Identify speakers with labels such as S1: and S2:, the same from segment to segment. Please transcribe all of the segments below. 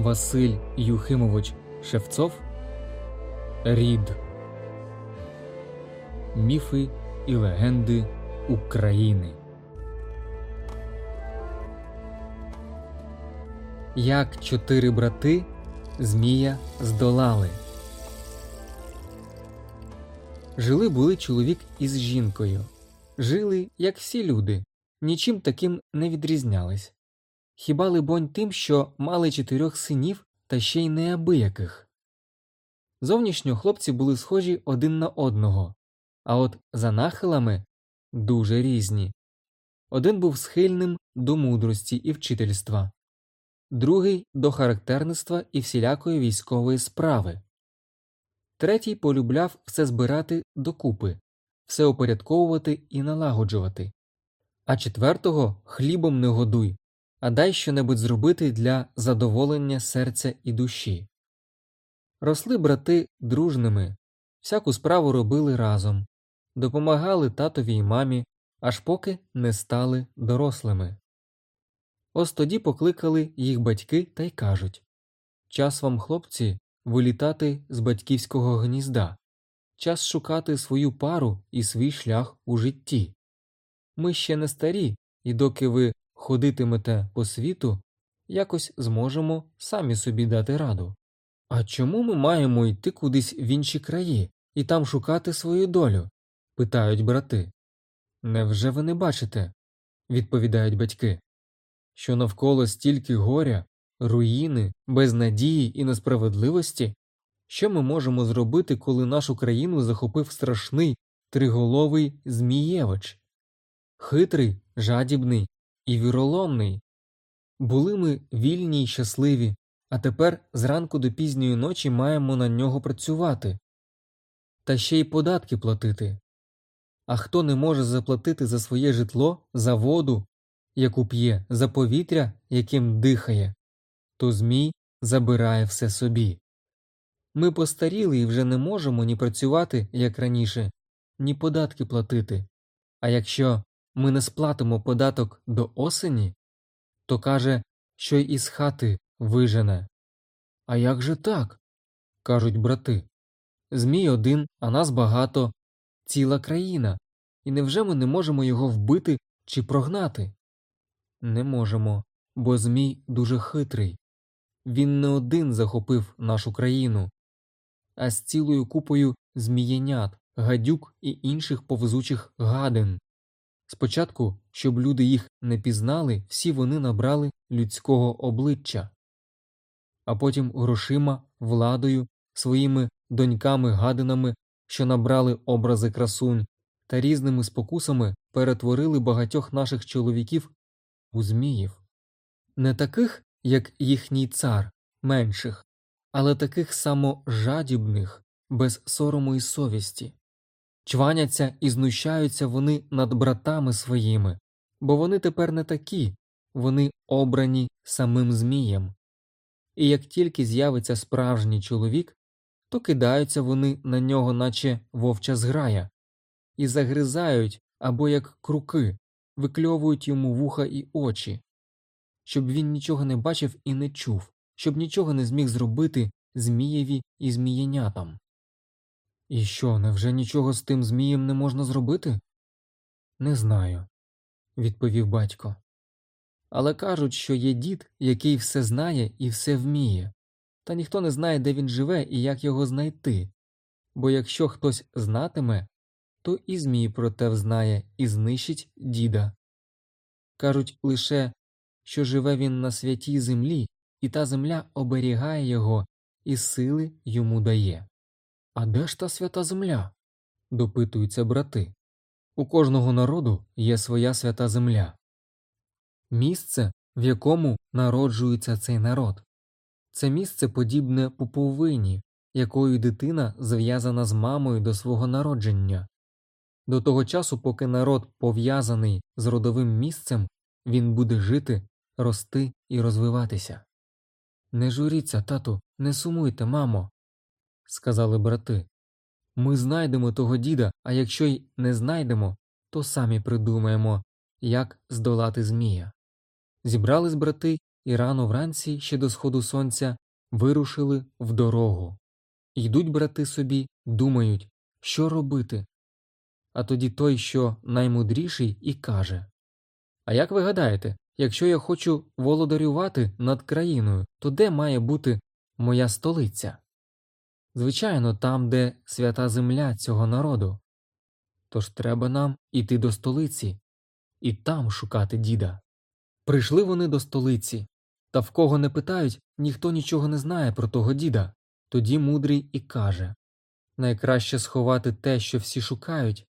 S1: Василь Юхимович Шевцов Рід Міфи і легенди України. Як чотири брати Змія здолали. Жили були чоловік із жінкою. Жили, як всі люди, нічим таким не відрізнялись. Хіба либонь тим, що мали чотирьох синів та ще й неабияких. Зовнішньо хлопці були схожі один на одного, а от за нахилами дуже різні. Один був схильним до мудрості і вчительства, другий до характерництва і всілякої військової справи, третій полюбляв все збирати докупи, все упорядковувати і налагоджувати, а четвертого хлібом не годуй, а дай щонебудь зробити для задоволення серця і душі. Росли брати дружними, всяку справу робили разом, допомагали татові й мамі, аж поки не стали дорослими. Ось тоді покликали їх батьки та й кажуть Час вам, хлопці, вилітати з батьківського гнізда, час шукати свою пару і свій шлях у житті. Ми ще не старі, і доки ви ходитимете по світу, якось зможемо самі собі дати раду. А чому ми маємо йти кудись в інші краї і там шукати свою долю? питають брати. Невже ви не бачите? відповідають батьки, що навколо стільки горя, руїни, безнадії і несправедливості, що ми можемо зробити, коли нашу країну захопив страшний триголовий Змієвич? Хитрий, жадібний і віроломний. Були ми вільні й щасливі, а тепер зранку до пізньої ночі маємо на нього працювати та ще й податки платити. А хто не може заплатити за своє житло, за воду, яку п'є, за повітря, яким дихає, то Змій забирає все собі. Ми постаріли і вже не можемо ні працювати, як раніше, ні податки платити. А якщо ми не сплатимо податок до осені, то каже, що й із хати вижене. А як же так? кажуть брати. Змій один, а нас багато, ціла країна, і невже ми не можемо його вбити чи прогнати? Не можемо, бо Змій дуже хитрий. Він не один захопив нашу країну, а з цілою купою змієнят, гадюк і інших повзучих гадин. Спочатку, щоб люди їх не пізнали, всі вони набрали людського обличчя, а потім грошима, владою, своїми доньками-гадинами, що набрали образи красунь, та різними спокусами перетворили багатьох наших чоловіків у зміїв, не таких, як їхній цар, менших, але таких само жадібних, без сорому і совісті. Чваняться і знущаються вони над братами своїми, бо вони тепер не такі, вони обрані самим Змієм. І як тільки з'явиться справжній чоловік, то кидаються вони на нього, наче вовча зграя, і загризають або як круки, викльовують йому вуха і очі, щоб він нічого не бачив і не чув, щоб нічого не зміг зробити Змієві і змієнятам. І що, невже нічого з тим Змієм не можна зробити? Не знаю, відповів батько. Але кажуть, що є дід, який все знає і все вміє, та ніхто не знає, де він живе і як його знайти, бо якщо хтось знатиме, то і Змій про те взнає і знищить діда. Кажуть лише, що живе він на святій землі, і та земля оберігає його і сили йому дає. А де ж та свята земля? допитуються брати. У кожного народу є своя свята земля, місце, в якому народжується цей народ. Це місце подібне пуповині, якою дитина зв'язана з мамою до свого народження. До того часу, поки народ пов'язаний з родовим місцем, він буде жити, рости і розвиватися. Не журіться, тату, не сумуйте, мамо, сказали брати. Ми знайдемо того діда, а якщо й не знайдемо, то самі придумаємо, як здолати Змія. Зібрались брати і рано вранці ще до сходу сонця вирушили в дорогу. Йдуть брати собі, думають, що робити. А тоді той, що наймудріший, і каже А як ви гадаєте, якщо я хочу володарювати над країною, то де має бути моя столиця? Звичайно, там, де свята земля цього народу. Тож треба нам іти до столиці і там шукати діда. Прийшли вони до столиці, та в кого не питають, ніхто нічого не знає про того діда. Тоді мудрий і каже найкраще сховати те, що всі шукають,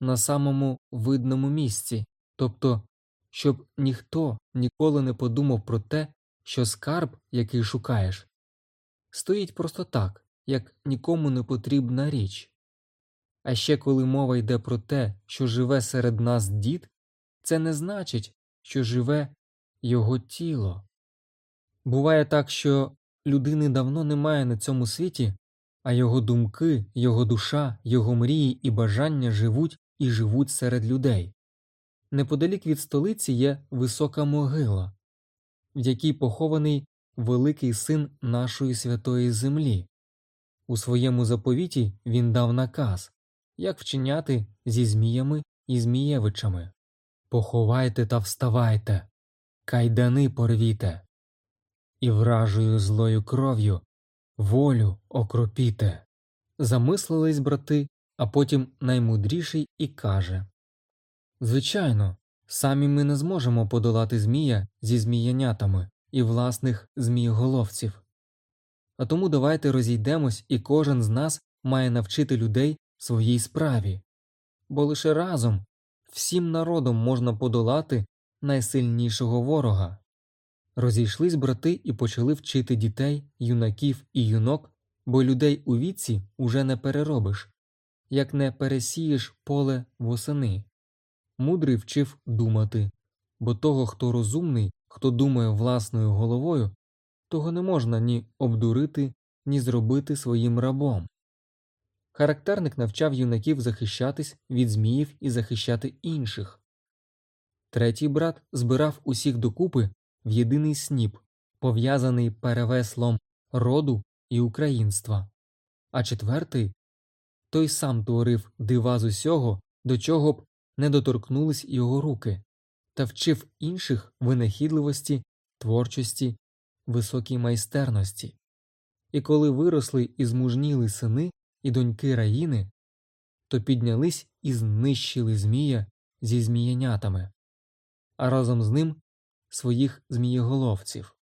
S1: на самому видному місці, тобто, щоб ніхто ніколи не подумав про те, що скарб, який шукаєш, стоїть просто так, як нікому не потрібна річ. А ще коли мова йде про те, що живе серед нас дід, це не значить, що живе його тіло. Буває так, що людини давно немає на цьому світі, а його думки, його душа, його мрії і бажання живуть і живуть серед людей. Неподалік від столиці є висока могила, в якій похований великий син нашої святої землі. У своєму заповіті він дав наказ, як вчиняти зі Зміями і Змієвичами Поховайте та вставайте, кайдани порвіте, і вражою злою кров'ю волю окропіте. Замислились брати, а потім наймудріший і каже Звичайно, самі ми не зможемо подолати Змія зі зміянятами і власних змієголовців. А тому давайте розійдемось, і кожен з нас має навчити людей своїй справі, бо лише разом всім народом можна подолати найсильнішого ворога. Розійшлись брати і почали вчити дітей, юнаків і юнок, бо людей у віці уже не переробиш, як не пересієш поле восени. Мудрий вчив думати, бо того, хто розумний, хто думає власною головою, того не можна ні обдурити, ні зробити своїм рабом. Характерник навчав юнаків захищатись від зміїв і захищати інших. Третій брат збирав усіх докупи в єдиний сніп, пов'язаний перевеслом роду і українства, а четвертий той сам творив дива з усього, до чого б не доторкнулись його руки, та вчив інших винахідливості, творчості, високій майстерності. І коли виросли і змужніли сини і доньки раїни, то піднялись і знищили Змія зі зміянятами, а разом з ним своїх змієголовців.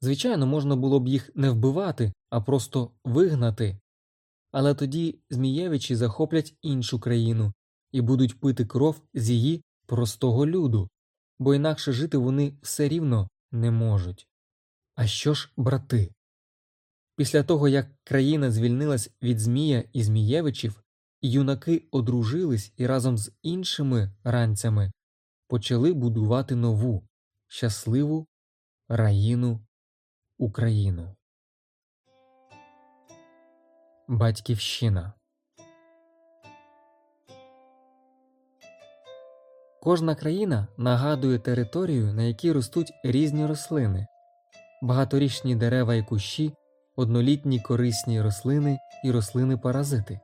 S1: Звичайно, можна було б їх не вбивати, а просто вигнати, але тоді Змієвичі захоплять іншу країну і будуть пити кров з її простого люду, бо інакше жити вони все рівно не можуть. А що ж, брати? Після того, як країна звільнилась від Змія і Змієвичів, юнаки одружились і разом з іншими ранцями почали будувати нову, щасливу раїну Україну. Батьківщина Кожна країна нагадує територію, на якій ростуть різні рослини, багаторічні дерева і кущі, однолітні корисні рослини і рослини паразити.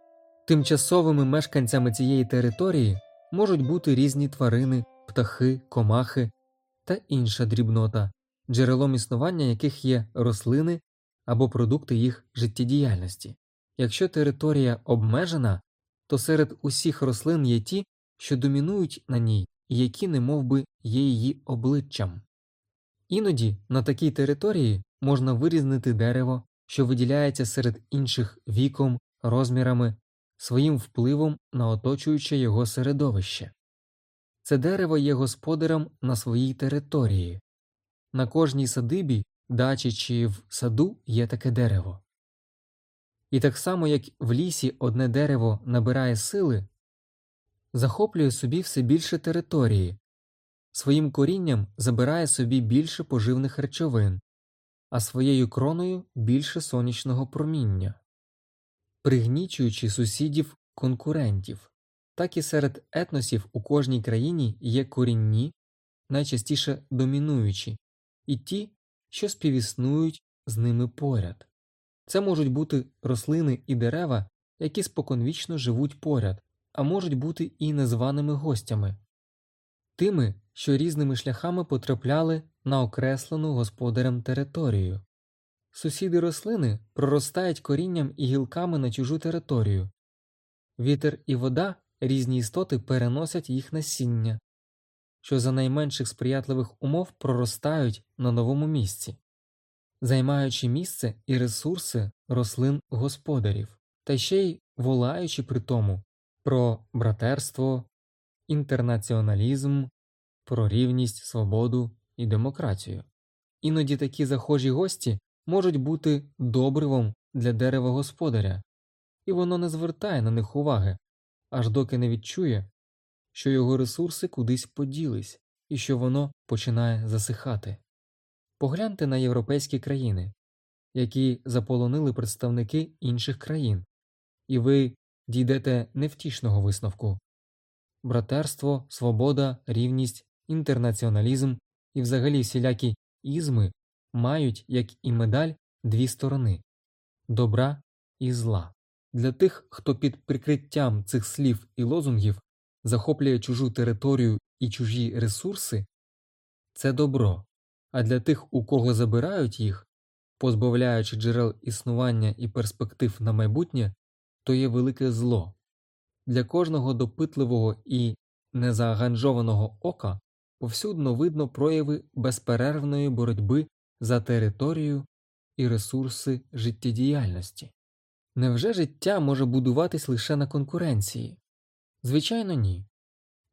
S1: Тимчасовими мешканцями цієї території можуть бути різні тварини, птахи, комахи та інша дрібнота, джерелом існування яких є рослини або продукти їх життєдіяльності. Якщо територія обмежена, то серед усіх рослин є ті, що домінують на ній і які немовби є її обличчям. Іноді на такій території можна вирізнити дерево, що виділяється серед інших віком, розмірами, своїм впливом на оточуюче його середовище. Це дерево є господарем на своїй території. На кожній садибі, дачі чи в саду є таке дерево. І так само, як в лісі одне дерево набирає сили, захоплює собі все більше території, своїм корінням забирає собі більше поживних речовин, а своєю кроною більше сонячного проміння, пригнічуючи сусідів конкурентів. Так і серед етносів у кожній країні є корінні, найчастіше домінуючі, і ті, що співіснують з ними поряд. Це можуть бути рослини і дерева, які споконвічно живуть поряд, а можуть бути і незваними гостями, тими, що різними шляхами потрапляли на окреслену господарем територію. Сусіди рослини проростають корінням і гілками на чужу територію. Вітер і вода різні істоти переносять їх насіння, що за найменших сприятливих умов проростають на новому місці, займаючи місце і ресурси рослин господарів, та ще й волаючи при тому про братерство, інтернаціоналізм, про рівність, свободу і демократію. Іноді такі захожі гості можуть бути добривом для дерева господаря, і воно не звертає на них уваги, аж доки не відчує, що його ресурси кудись поділись і що воно починає засихати. Погляньте на європейські країни, які заполонили представники інших країн, і ви дійдете невтішного висновку братерство, свобода, рівність, інтернаціоналізм і взагалі всілякі ізми мають, як і медаль, дві сторони добра і зла. Для тих, хто під прикриттям цих слів і лозунгів захоплює чужу територію і чужі ресурси, це добро, а для тих, у кого забирають їх, позбавляючи джерел існування і перспектив на майбутнє, то є велике зло. Для кожного допитливого і незааганжованого ока повсюдно видно прояви безперервної боротьби за територію і ресурси життєдіяльності. Невже життя може будуватись лише на конкуренції? Звичайно, ні.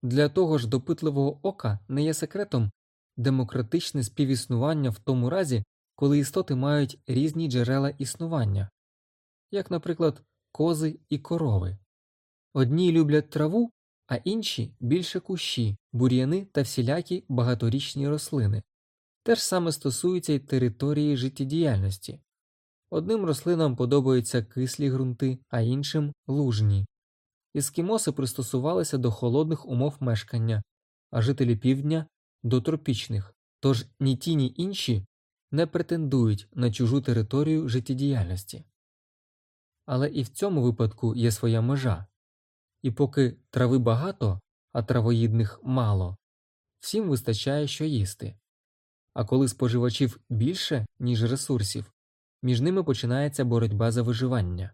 S1: Для того ж допитливого ока не є секретом демократичне співіснування в тому разі, коли істоти мають різні джерела існування, як, наприклад, кози і корови. Одні люблять траву, а інші більше кущі, бур'яни та всілякі багаторічні рослини. Те ж саме стосується й території життєдіяльності. Одним рослинам подобаються кислі ґрунти, а іншим лужні. Іскімоси пристосувалися до холодних умов мешкання, а жителі півдня до тропічних, тож ні ті, ні інші не претендують на чужу територію життєдіяльності. Але і в цьому випадку є своя межа, і поки трави багато, а травоїдних мало, всім вистачає що їсти. А коли споживачів більше, ніж ресурсів, між ними починається боротьба за виживання.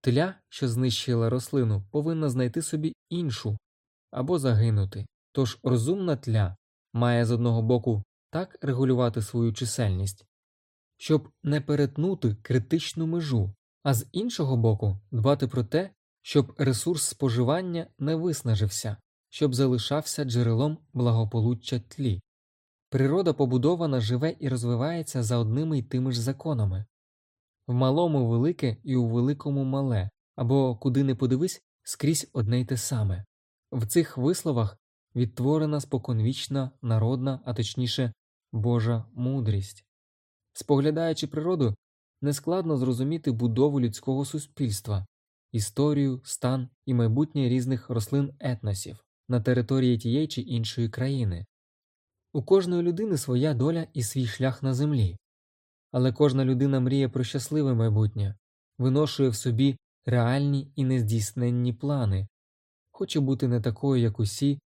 S1: Тля, що знищила рослину, повинна знайти собі іншу або загинути, тож розумна тля має з одного боку так регулювати свою чисельність, щоб не перетнути критичну межу, а з іншого боку дбати про те, щоб ресурс споживання не виснажився, щоб залишався джерелом благополуччя тлі. Природа побудована живе і розвивається за одними й тими ж законами в малому велике і у великому мале, або куди не подивись скрізь одне й те саме. В цих висловах відтворена споконвічна народна, а точніше Божа мудрість. Споглядаючи природу, нескладно зрозуміти будову людського суспільства, історію, стан і майбутнє різних рослин етносів на території тієї чи іншої країни. У кожної людини своя доля і свій шлях на землі, але кожна людина мріє про щасливе майбутнє, виношує в собі реальні і нездійсненні плани, хоче бути не такою, як усі,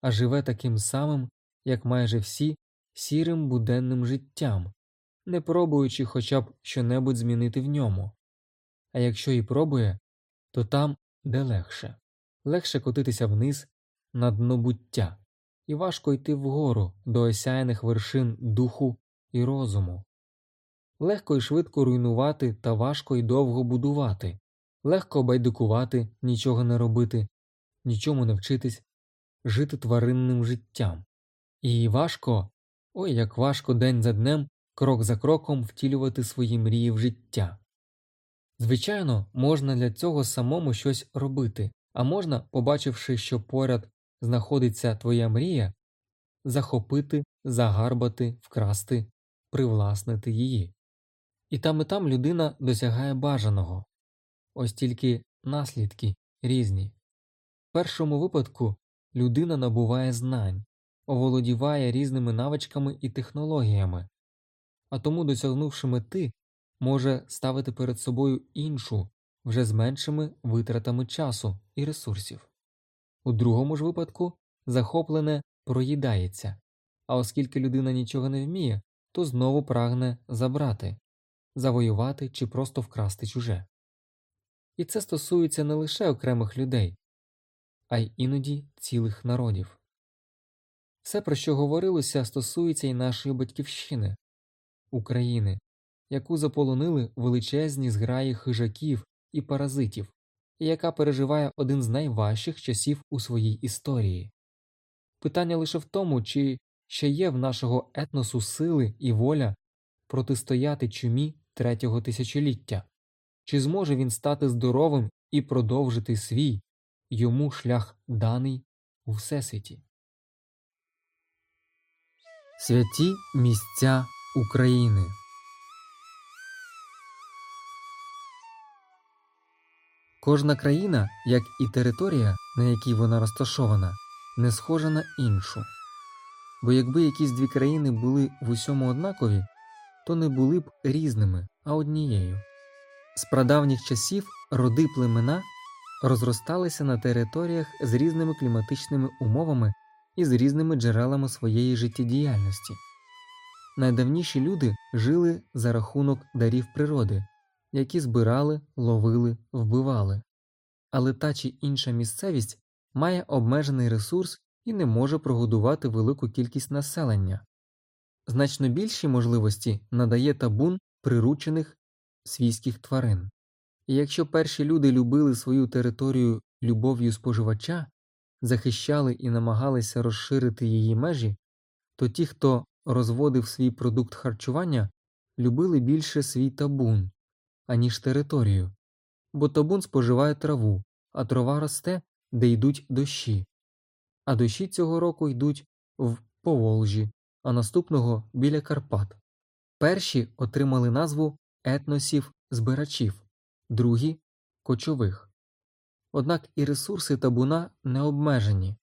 S1: а живе таким самим, як майже всі, сірим буденним життям, не пробуючи хоча б щонебудь змінити в ньому. А якщо і пробує, то там, де легше, легше котитися вниз на дно буття, і важко йти вгору до осяяних вершин духу і розуму. Легко і швидко руйнувати та важко і довго будувати, легко байдикувати, нічого не робити, нічому не вчитись, жити тваринним життям. І важко, ой як важко день за днем, крок за кроком втілювати свої мрії в життя. Звичайно, можна для цього самому щось робити, а можна, побачивши, що поряд знаходиться твоя мрія, захопити, загарбати, вкрасти, привласнити її. І там і там людина досягає бажаного, ось тільки наслідки різні. В першому випадку людина набуває знань, оволодіває різними навичками і технологіями, а тому, досягнувши мети, може ставити перед собою іншу, вже з меншими витратами часу і ресурсів. У другому ж випадку захоплене проїдається, а оскільки людина нічого не вміє, то знову прагне забрати, завоювати чи просто вкрасти чуже. І це стосується не лише окремих людей, а й іноді цілих народів. Все, про що говорилося, стосується й нашої батьківщини, України, яку заполонили величезні зграї хижаків і паразитів, і яка переживає один з найважчих часів у своїй історії. Питання лише в тому, чи ще є в нашого етносу сили і воля протистояти чумі третього тисячоліття, чи зможе він стати здоровим і продовжити свій йому шлях даний у Всесвіті. Святі місця України Кожна країна, як і територія, на якій вона розташована, не схожа на іншу. Бо якби якісь дві країни були в усьому однакові, то не були б різними, а однією. З прадавніх часів роди племена розросталися на територіях з різними кліматичними умовами і з різними джерелами своєї життєдіяльності. Найдавніші люди жили за рахунок дарів природи, які збирали, ловили, вбивали, але та чи інша місцевість має обмежений ресурс і не може прогодувати велику кількість населення. Значно більші можливості надає табун приручених свійських тварин. І якщо перші люди любили свою територію любов'ю споживача, захищали і намагалися розширити її межі, то ті, хто розводив свій продукт харчування, любили більше свій табун, аніж територію, бо табун споживає траву, а трава росте, де йдуть дощі, а дощі цього року йдуть в Поволжі, а наступного біля Карпат. Перші отримали назву етносів збирачів, другі кочових. Однак і ресурси табуна не обмежені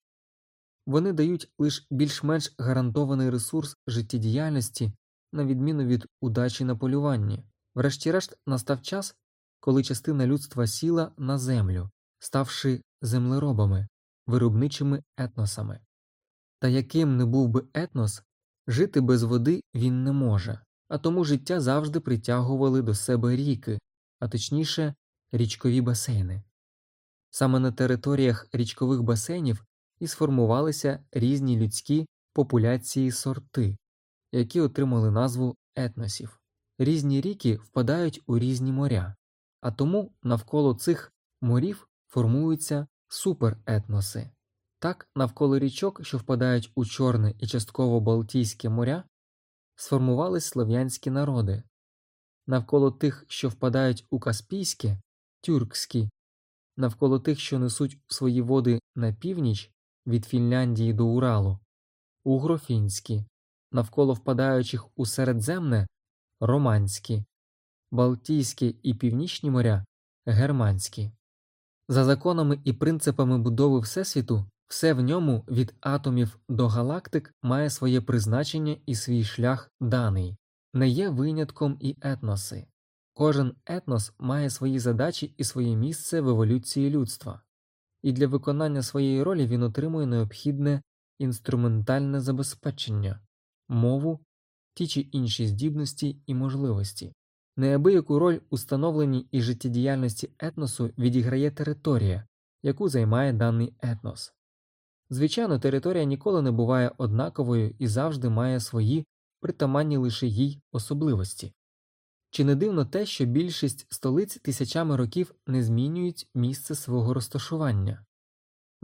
S1: вони дають лише більш-менш гарантований ресурс життєдіяльності, на відміну від удачі на полюванні. Врешті-решт настав час, коли частина людства сіла на землю, ставши землеробами, виробничими етносами. Та яким не був би етнос, жити без води він не може, а тому життя завжди притягували до себе ріки, а точніше річкові басейни. Саме на територіях річкових басейнів і сформувалися різні людські популяції сорти, які отримали назву етносів. Різні ріки впадають у різні моря, а тому навколо цих морів формуються суперетноси. Так, навколо річок, що впадають у Чорне і частково Балтійське моря, сформувались слов'янські народи, навколо тих, що впадають у Каспійське тюркські, навколо тих, що несуть свої води на північ від Фінляндії до Уралу, угрофінські, навколо впадаючих у Середземне романські, Балтійські і Північні моря германські. За законами і принципами будови Всесвіту, все в ньому від атомів до галактик має своє призначення і свій шлях даний, не є винятком і етноси. Кожен етнос має свої задачі і своє місце в еволюції людства, і для виконання своєї ролі він отримує необхідне інструментальне забезпечення, мову, ті чи інші здібності і можливості. Неабияку роль у становленні і життєдіяльності етносу відіграє територія, яку займає даний етнос. Звичайно, територія ніколи не буває однаковою і завжди має свої притаманні лише їй особливості. Чи не дивно те, що більшість столиць тисячами років не змінюють місце свого розташування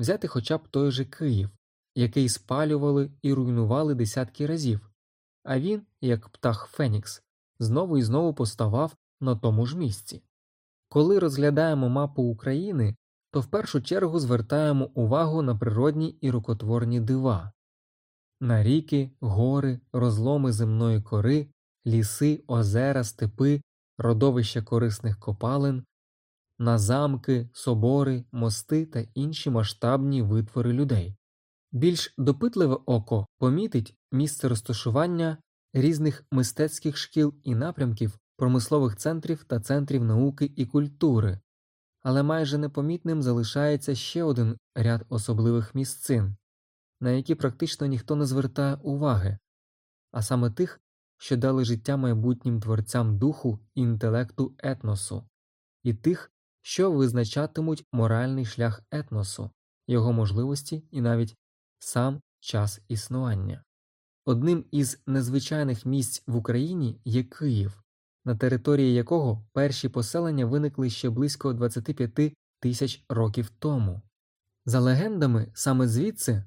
S1: взяти хоча б той же Київ, який спалювали і руйнували десятки разів, а він, як птах Фенікс, знову і знову поставав на тому ж місці. Коли розглядаємо мапу України, то в першу чергу звертаємо увагу на природні і рукотворні дива на ріки, гори, розломи земної кори, ліси, озера, степи, родовища корисних копалин, на замки, собори, мости та інші масштабні витвори людей. Більш допитливе око помітить місце розташування різних мистецьких шкіл і напрямків, промислових центрів та центрів науки і культури, але майже непомітним залишається ще один ряд особливих місцин, на які практично ніхто не звертає уваги, а саме тих, що дали життя майбутнім творцям духу і інтелекту етносу, і тих, що визначатимуть моральний шлях етносу, його можливості і навіть сам час існування. Одним із незвичайних місць в Україні є Київ, на території якого перші поселення виникли ще близько 25 тисяч років тому. За легендами, саме звідси,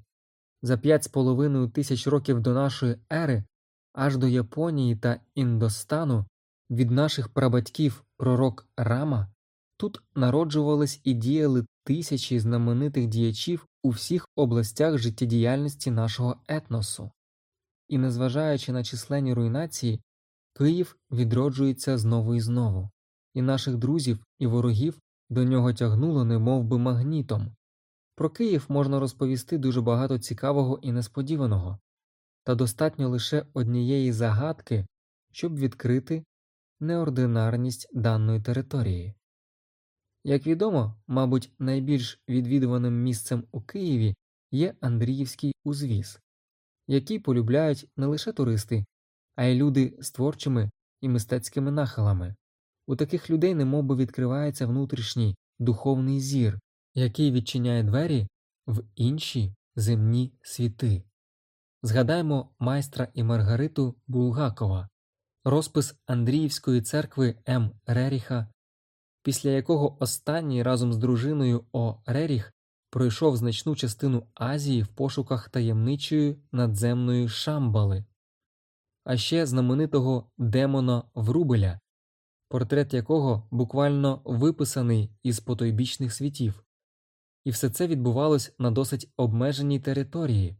S1: за 5,5 тисяч років до нашої ери, аж до Японії та Індостану, від наших прабатьків пророк Рама, тут народжувались і діяли тисячі знаменитих діячів у всіх областях життєдіяльності нашого етносу. І, незважаючи на численні руйнації, Київ відроджується знову і знову, і наших друзів і ворогів до нього тягнуло немов би магнітом. Про Київ можна розповісти дуже багато цікавого і несподіваного, та достатньо лише однієї загадки, щоб відкрити неординарність даної території. Як відомо, мабуть, найбільш відвідуваним місцем у Києві є Андріївський узвіз, який полюбляють не лише туристи, а й люди з творчими і мистецькими нахилами. У таких людей немовби відкривається внутрішній духовний зір, який відчиняє двері в інші земні світи. Згадаймо майстра і Маргариту Булгакова, розпис Андріївської церкви М. Реріха, після якого останній разом з дружиною О. Реріх пройшов значну частину Азії в пошуках таємничої надземної шамбали а ще знаменитого демона Врубеля, портрет якого буквально виписаний із потойбічних світів, і все це відбувалось на досить обмеженій території,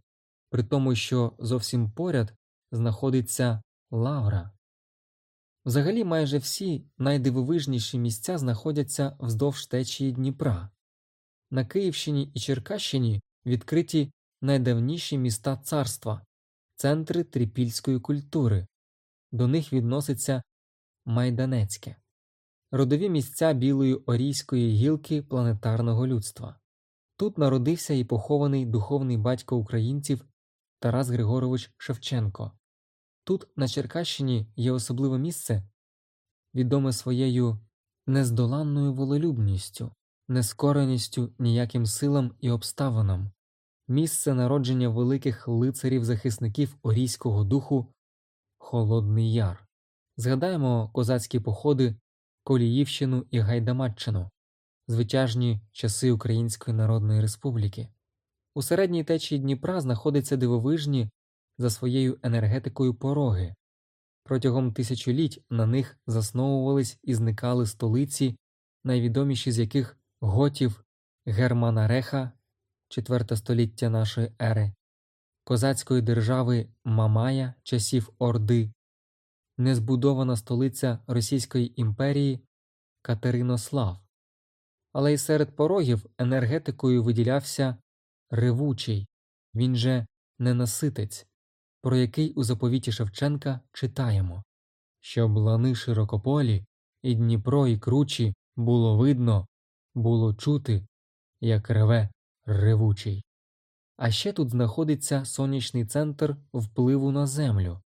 S1: при тому, що зовсім поряд знаходиться Лавра. Взагалі майже всі найдивовижніші місця знаходяться вздовж течії Дніпра. На Київщині і Черкащині відкриті найдавніші міста царства, центри трипільської культури, до них відноситься Майданецьке, родові місця білої орійської гілки планетарного людства. Тут народився і похований духовний батько українців Тарас Григорович Шевченко. Тут, на Черкащині, є особливе місце, відоме своєю нездоланною волелюбністю, нескореністю ніяким силам і обставинам, місце народження великих лицарів-захисників орійського духу Холодний Яр. Згадаємо козацькі походи, Коліївщину і Гайдамаччину, звитяжні часи Української Народної Республіки. У середній течії Дніпра знаходяться дивовижні за своєю енергетикою пороги. Протягом тисячоліть на них засновувались і зникали столиці, найвідоміші з яких готів Германа Реха IV століття нашої ери, козацької держави Мамая часів Орди, незбудована столиця Російської імперії Катеринослав, але й серед порогів енергетикою виділявся Ревучий, він же ненаситець, про який у заповіті Шевченка читаємо Щоб лани широкополі, і Дніпро, і кручі було видно, було чути, як реве ревучий. А ще тут знаходиться сонячний центр впливу на Землю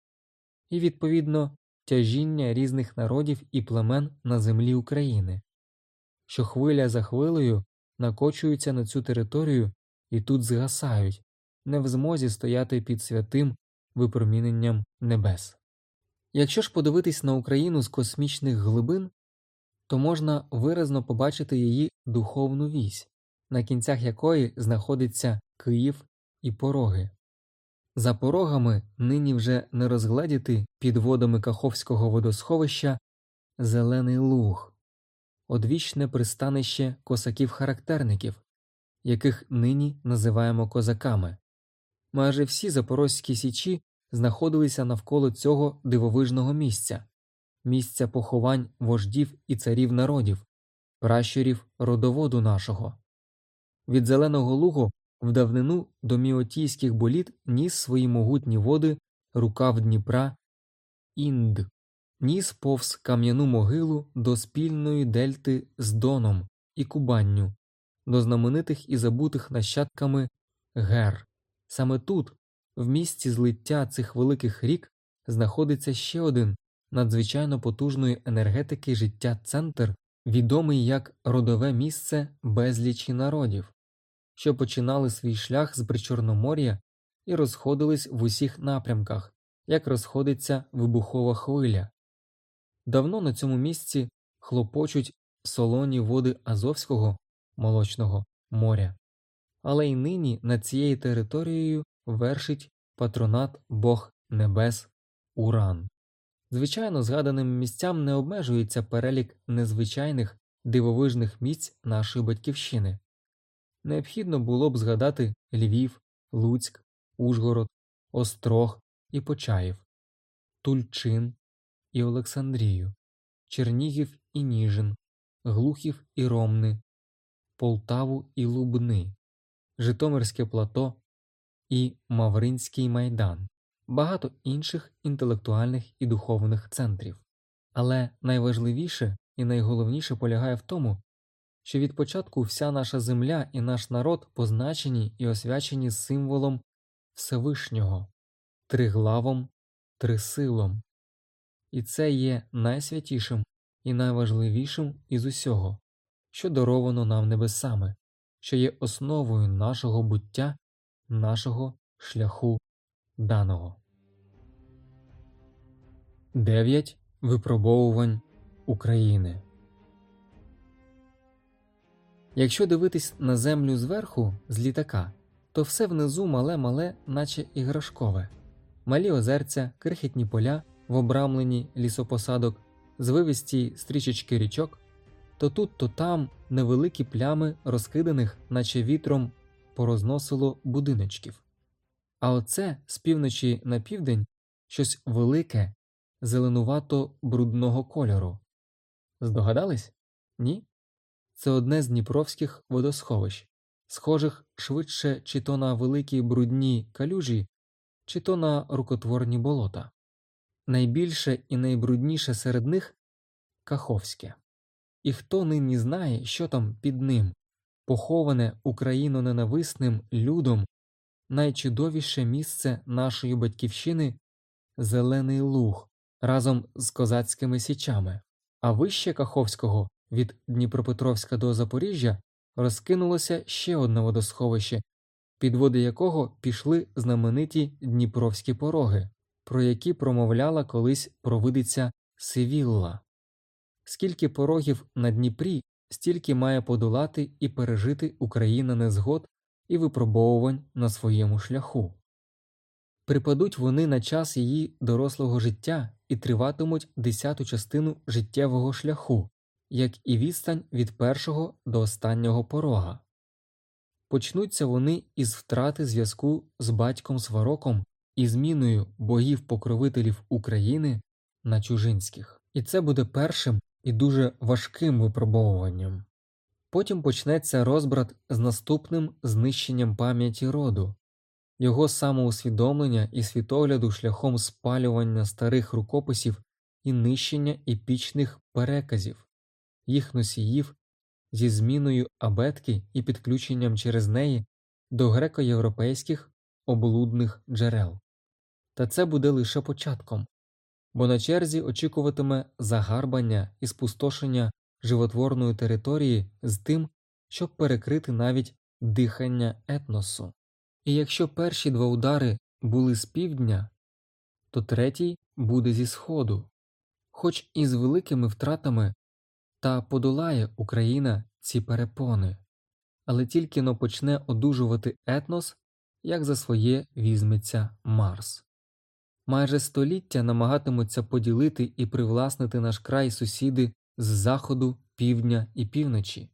S1: і, відповідно, тяжіння різних народів і племен на землі України, що хвиля за хвилею накочуються на цю територію і тут згасають, не в змозі стояти під святим випроміненням небес. Якщо ж подивитись на Україну з космічних глибин, то можна виразно побачити її духовну вісь на кінцях якої знаходиться Київ і пороги. За порогами нині вже не розгледіти під водами Каховського водосховища Зелений Луг, одвічне пристанище косаків-характерників, яких нині називаємо козаками. Майже всі запорозькі січі знаходилися навколо цього дивовижного місця, місця поховань вождів і царів народів, пращурів родоводу нашого. Від Зеленого Лугу в давнину до Міотійських боліт ніс свої могутні води рукав Дніпра Інд, ніс повз кам'яну могилу до спільної дельти з Доном і Кубанню, до знаменитих і забутих нащадками гер. Саме тут, в місці злиття цих великих рік, знаходиться ще один надзвичайно потужної енергетики життя центр, відомий як родове місце безлічі народів, що починали свій шлях з Причорномор'я і розходились в усіх напрямках, як розходиться вибухова хвиля. Давно на цьому місці хлопочуть солоні води Азовського молочного моря, але й нині над цією територією вершить патронат Бог Небес Уран. Звичайно, згаданим місцям не обмежується перелік незвичайних дивовижних місць нашої батьківщини. Необхідно було б згадати Львів, Луцьк, Ужгород, Острог і Почаїв, Тульчин і Олександрію, Чернігів і Ніжин, Глухів і Ромни, Полтаву і Лубни, Житомирське плато і Мавринський майдан, багато інших інтелектуальних і духовних центрів. Але найважливіше і найголовніше полягає в тому, що від початку вся наша земля і наш народ позначені і освячені символом Всевишнього, триглавом, трисилом, і це є найсвятішим і найважливішим із усього, що даровано нам небесами, що є основою нашого буття, нашого шляху даного. 9 випробовувань України. Якщо дивитись на землю зверху з літака, то все внизу мале-мале, наче іграшкове, малі озерця, крихітні поля в обрамленні лісопосадок, звивисті стрічечки річок, то тут, то там невеликі плями розкиданих, наче вітром порозносило будиночків. А оце з півночі на південь щось велике, зеленувато брудного кольору. Здогадались? Ні? Це одне з дніпровських водосховищ, схожих швидше чи то на великі брудні калюжі, чи то на рукотворні болота. Найбільше і найбрудніше серед них Каховське. І хто нині знає, що там під ним, поховане україно-ненависним людом, найчудовіше місце нашої батьківщини Зелений Луг разом з козацькими січами, а вище Каховського від Дніпропетровська до Запоріжжя розкинулося ще одне водосховище, під води якого пішли знамениті Дніпровські пороги, про які промовляла колись провидиця Сивілла. Скільки порогів на Дніпрі, стільки має подолати і пережити Україна незгод і випробовувань на своєму шляху. Припадуть вони на час її дорослого життя і триватимуть десяту частину життєвого шляху, як і відстань від першого до останнього порога. Почнуться вони із втрати зв'язку з батьком Свароком і зміною богів покровителів України на чужинських, і це буде першим і дуже важким випробовуванням. Потім почнеться розбрат з наступним знищенням пам'яті роду, його самоусвідомлення і світогляду шляхом спалювання старих рукописів і нищення епічних переказів, їх носіїв зі зміною абетки і підключенням через неї до греко-європейських облудних джерел. Та це буде лише початком, бо на черзі очікуватиме загарбання і спустошення животворної території з тим, щоб перекрити навіть дихання етносу. І якщо перші два удари були з півдня, то третій буде зі сходу, хоч і з великими втратами, та подолає Україна ці перепони, але тільки но почне одужувати етнос, як за своє візьметься Марс. Майже століття намагатимуться поділити і привласнити наш край сусіди з заходу, півдня і півночі.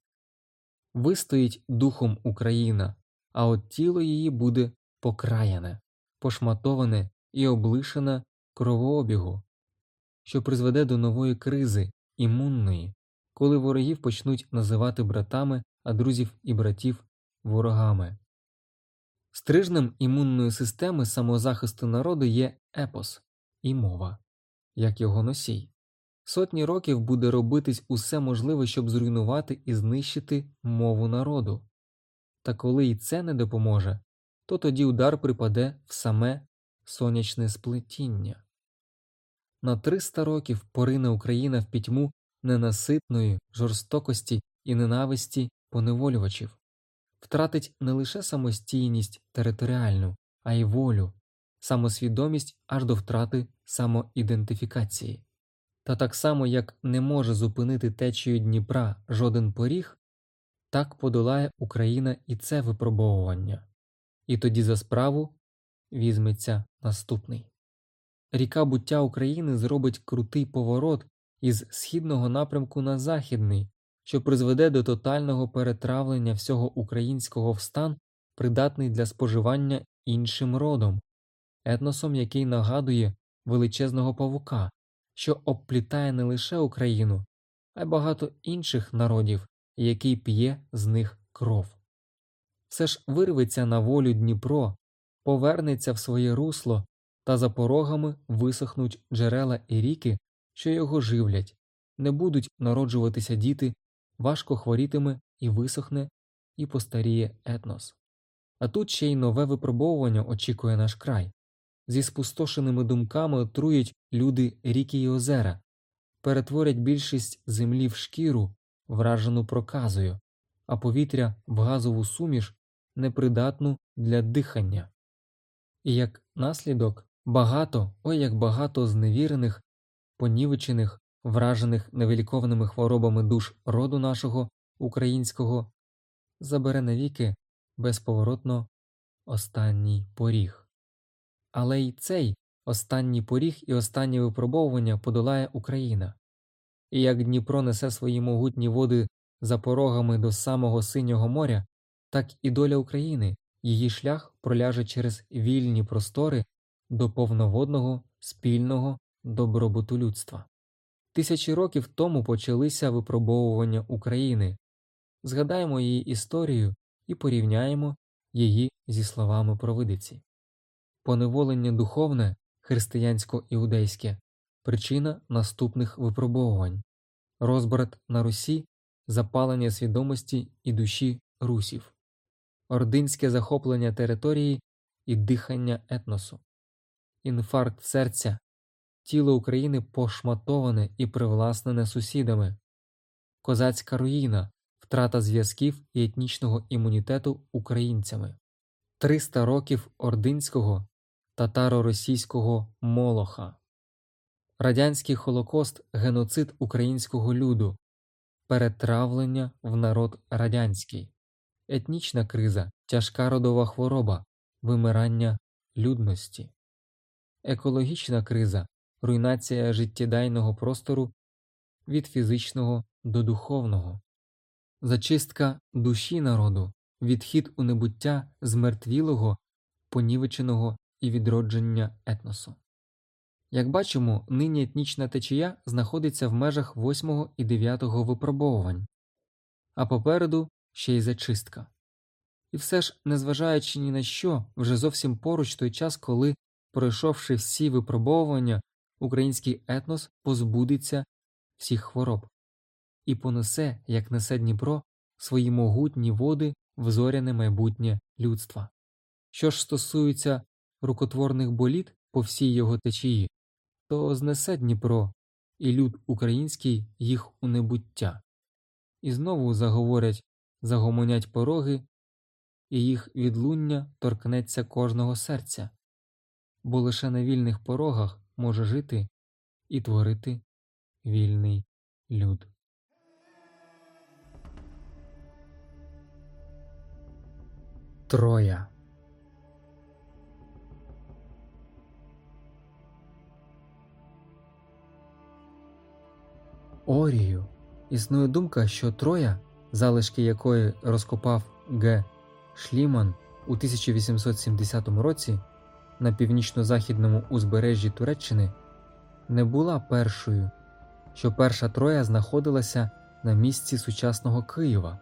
S1: Вистоїть духом Україна, а от тіло її буде покраяне, пошматоване і облишене кровообігу, що призведе до нової кризи імунної, коли ворогів почнуть називати братами, а друзів і братів ворогами. Стрижнем імунної системи самозахисту народу є епос і мова. як його носій. Сотні років буде робитись усе можливе, щоб зруйнувати і знищити мову народу. Та коли і це не допоможе, то тоді удар припаде в саме сонячне сплетіння. На 300 років порине Україна в пітьму ненаситної жорстокості і ненависті поневолювачів, втратить не лише самостійність територіальну, а й волю, самосвідомість аж до втрати самоідентифікації. Та так само, як не може зупинити течію Дніпра жоден поріг, так подолає Україна і це випробовування, і тоді за справу візьметься наступний. Ріка буття України зробить крутий поворот із східного напрямку на західний, що призведе до тотального перетравлення всього українського в стан, придатний для споживання іншим родом, етносом, який нагадує величезного павука, що обплітає не лише Україну, а й багато інших народів, який п'є з них кров. Все ж вирветься на волю Дніпро, повернеться в своє русло, та за порогами висохнуть джерела і ріки, що його живлять, не будуть народжуватися діти, важко хворітиме і висохне, і постаріє етнос. А тут ще й нове випробовування очікує наш край. Зі спустошеними думками отрують люди ріки й озера, перетворять більшість землі в шкіру, вражену проказою, а повітря в газову суміш, непридатну для дихання. І як наслідок багато, ой як багато зневірених, понівечених, вражених невилікованими хворобами душ роду нашого українського, забере навіки безповоротно останній поріг. Але й цей останній поріг і останнє випробовування подолає Україна. І як Дніпро несе свої могутні води за порогами до самого Синього моря, так і доля України, її шлях проляже через вільні простори до повноводного спільного добробуту людства. Тисячі років тому почалися випробовування України. Згадаємо її історію і порівняємо її зі словами провидиці. Поневолення духовне, християнсько-іудейське причина наступних випробовувань, розбрат на Русі, запалення свідомості і душі русів, ординське захоплення території і дихання етносу, інфаркт серця, тіло України пошматоване і привласнене сусідами, козацька руїна, втрата зв'язків і етнічного імунітету українцями, 300 років ординського татаро-російського молоха, радянський холокост, геноцид українського люду, перетравлення в народ радянський, етнічна криза, тяжка родова хвороба, вимирання людності, екологічна криза, руйнація життєдайного простору від фізичного до духовного, зачистка душі народу, відхід у небуття змертвілого, понівеченого і відродження етносу. Як бачимо, нині етнічна течія знаходиться в межах 8 і 9 випробовувань, а попереду ще й зачистка. І все ж, незважаючи ні на що, вже зовсім поруч той час, коли, пройшовши всі випробовування, український етнос позбудеться всіх хвороб і понесе, як несе Дніпро, свої могутні води в зоряне майбутнє людства. Що ж стосується рукотворних боліт по всій його течії, то знесе Дніпро і люд український їх у небуття, і знову заговорять, загомонять пороги, і їх відлуння торкнеться кожного серця, бо лише на вільних порогах може жити і творити вільний люд. Троя Орію існує думка, що Троя, залишки якої розкопав Г. Шліман у 1870 році на північно-західному узбережжі Туреччини, не була першою, що перша Троя знаходилася на місці сучасного Києва.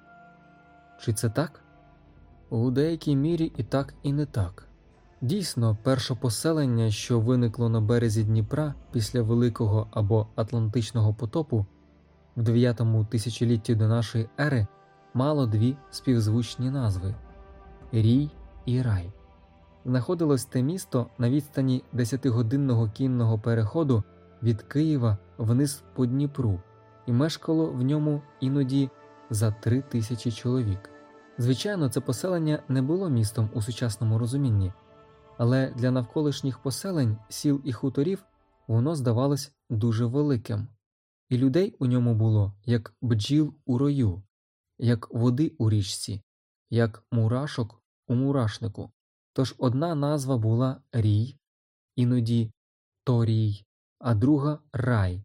S1: Чи це так? У деякій мірі і так, і не так. Дійсно, перше поселення, що виникло на березі Дніпра після Великого або Атлантичного потопу в 9 тисячолітті до нашої ери, мало дві співзвучні назви Рій і Рай. Знаходилось те місто на відстані 10-годинного кінного переходу від Києва вниз по Дніпру, і мешкало в ньому іноді за три тисячі чоловік. Звичайно, це поселення не було містом у сучасному розумінні, але для навколишніх поселень, сіл і хуторів воно здавалось дуже великим, і людей у ньому було як бджіл у рою, як води у річці, як мурашок у мурашнику. Тож одна назва була рій, іноді торій, а друга рай,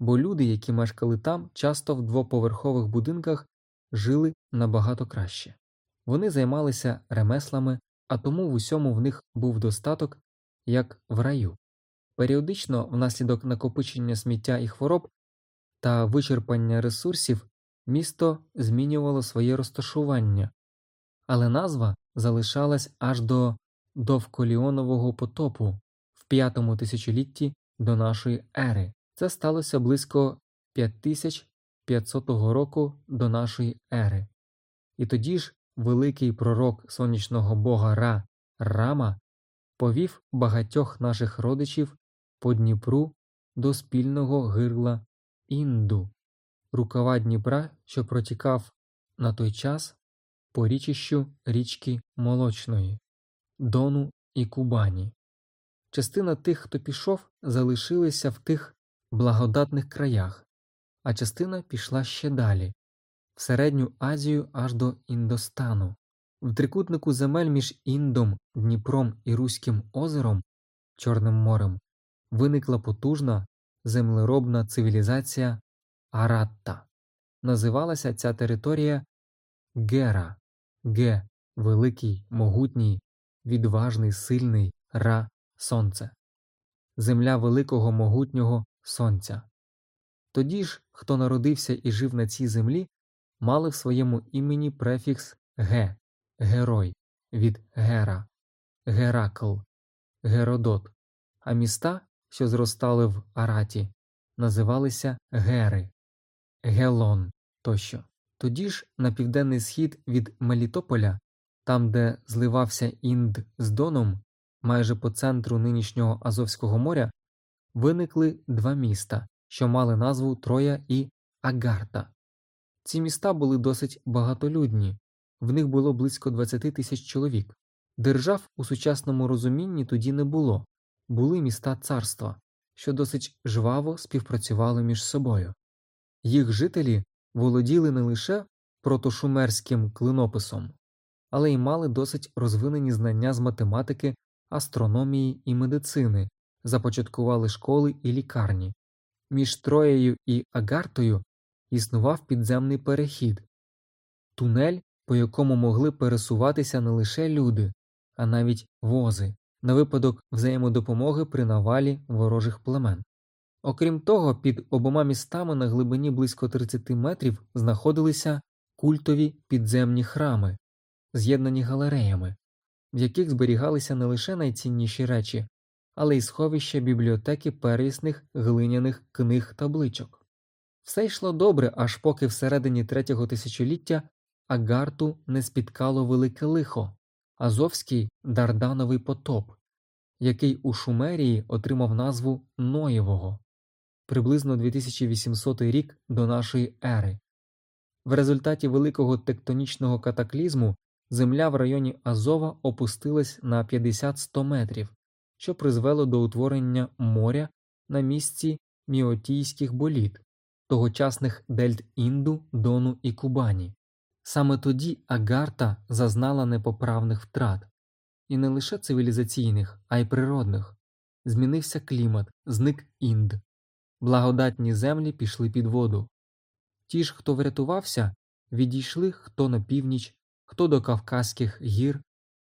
S1: бо люди, які мешкали там, часто в двоповерхових будинках жили набагато краще. Вони займалися ремеслами, а тому в усьому в них був достаток, як в раю. Періодично, внаслідок накопичення сміття і хвороб та вичерпання ресурсів, місто змінювало своє розташування, але назва залишалась аж до довколіонового потопу в п'ятому тисячолітті до нашої ери. Це сталося близько 5500 року до нашої ери. І тоді ж великий пророк сонячного бога Ра Рама повів багатьох наших родичів по Дніпру до спільного гирла Інду, рукава Дніпра, що протікав на той час по річищу річки Молочної, Дону і Кубані. Частина тих, хто пішов, залишилися в тих благодатних краях, а частина пішла ще далі, в середню Азію аж до Індостану. В трикутнику земель між Індом, Дніпром і Руським озером Чорним морем виникла потужна землеробна цивілізація Аратта. Називалася ця територія Гера, Ге, великий, могутній, відважний, сильний Ра Сонце, земля великого могутнього Сонця. Тоді ж, хто народився і жив на цій землі, мали в своєму імені префікс Ге, герой від Гера, Геракл, Геродот, а міста, що зростали в Араті, називалися Гери, Гелон тощо. Тоді ж на південний схід від Мелітополя, там, де зливався Інд з Доном, майже по центру нинішнього Азовського моря, виникли два міста, що мали назву Троя і Агарта. Ці міста були досить багатолюдні, в них було близько 20 тисяч чоловік. Держав у сучасному розумінні тоді не було, були міста царства, що досить жваво співпрацювали між собою. Їх жителі володіли не лише протошумерським клинописом, але й мали досить розвинені знання з математики, астрономії і медицини, започаткували школи і лікарні. Між Троєю і Агартою існував підземний перехід, тунель, по якому могли пересуватися не лише люди, а навіть вози на випадок взаємодопомоги при навалі ворожих племен. Окрім того, під обома містами на глибині близько 30 метрів знаходилися культові підземні храми, з'єднані галереями, в яких зберігалися не лише найцінніші речі, але й сховища бібліотеки первісних глиняних книг табличок. Все йшло добре, аж поки всередині третього тисячоліття Агарту не спіткало велике лихо, Азовський Дардановий потоп, який у Шумерії отримав назву Ноєвого приблизно 2800 рік до нашої ери. В результаті великого тектонічного катаклізму земля в районі Азова опустилась на 50-100 метрів, що призвело до утворення моря на місці міотійських боліт, тогочасних дельт Інду, Дону і Кубані. Саме тоді Агарта зазнала непоправних втрат, і не лише цивілізаційних, а й природних. Змінився клімат, зник інде, благодатні землі пішли під воду. Ті ж, хто врятувався, відійшли хто на північ, хто до Кавказьких гір,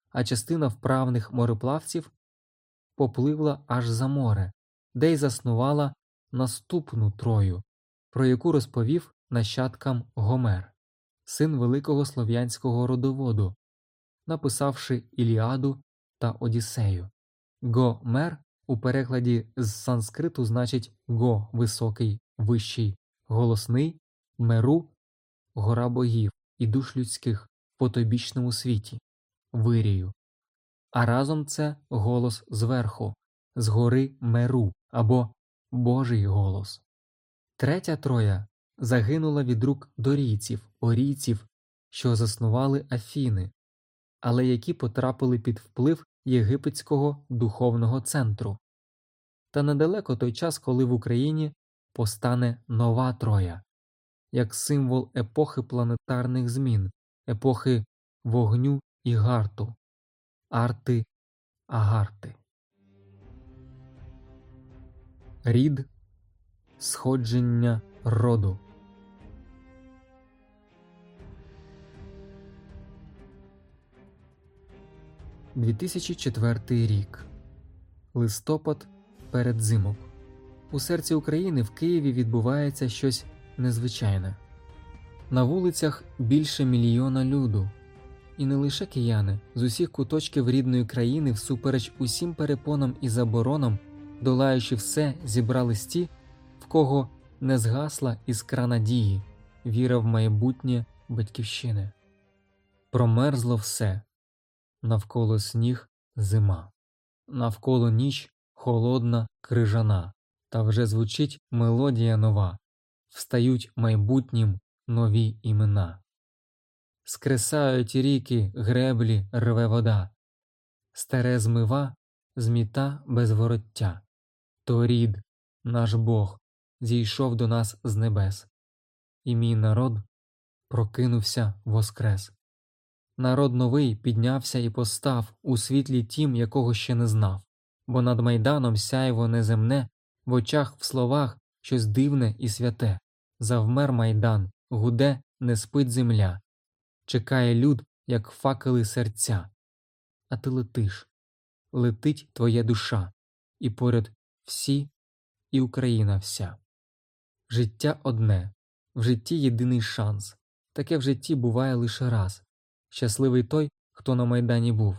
S1: а частина вправних мореплавців попливла аж за море, де й заснувала наступну трою, про яку розповів нащадкам Гомер, син великого слов'янського родоводу, написавши Іліаду та Одіссею. Гомер у перекладі з санскриту значить го високий, вищий, голосний, меру гора богів і душ людських в потобічному світі, вирію. А разом це голос зверху, з гори меру або Божий голос. Третя троя загинула від рук дорійців, орійців, що заснували Афіни, але які потрапили під вплив єгипетського духовного центру. Та недалеко той час, коли в Україні постане нова Троя, як символ епохи планетарних змін, епохи вогню і гарту, арти агарти. Рід сходження роду. Дві тисячі четвертий рік листопад передзимок. У серці України в Києві відбувається щось незвичайне. На вулицях більше мільйона люду, і не лише кияни з усіх куточків рідної країни, всупереч усім перепонам і заборонам, долаючи все, зібрались ті, в кого не згасла іскра надії, віра в майбутнє батьківщини. Промерзло все навколо сніг зима, навколо ніч холодна крижана, та вже звучить мелодія нова, встають майбутнім нові імена. Скресають ріки, греблі, рве вода, старе змива, зміта без вороття. То рід, наш Бог, зійшов до нас з небес, і мій народ прокинувся воскрес. Народ новий піднявся і постав у світлі тім, якого ще не знав, бо над майданом сяйво неземне, в очах, в словах щось дивне і святе. Завмер майдан, гуде, не спить земля, чекає люд, як факели серця. А ти летиш, летить твоя душа, і поряд всі, і Україна вся. Життя одне, в житті єдиний шанс. Таке в житті буває лише раз. Щасливий той, хто на майдані був,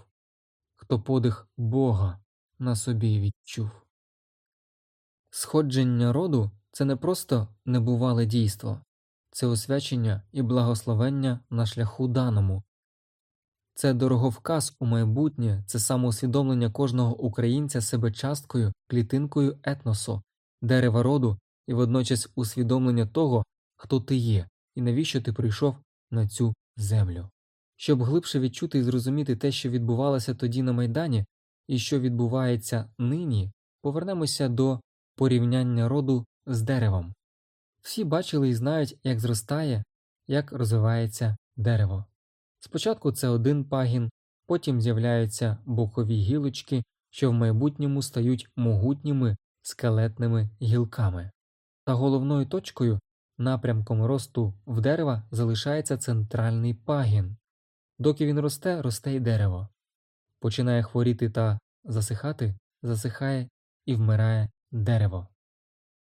S1: хто подих Бога на собі відчув. Сходження роду це не просто небувале дійство, це освячення і благословення на шляху даному, це дороговказ у майбутнє, це самоусвідомлення кожного українця себе часткою, клітинкою етносу, дерева роду і водночас усвідомлення того, хто ти є і навіщо ти прийшов на цю землю. Щоб глибше відчути і зрозуміти те, що відбувалося тоді на Майдані, і що відбувається нині, повернемося до порівняння роду з деревом. Всі бачили і знають, як зростає, як розвивається дерево. Спочатку це один пагін, потім з'являються бокові гілочки, що в майбутньому стають могутніми скелетними гілками. Та головною точкою, напрямком росту в дерева залишається центральний пагін. Доки він росте, росте й дерево. Починає хворіти та засихати, засихає і вмирає дерево.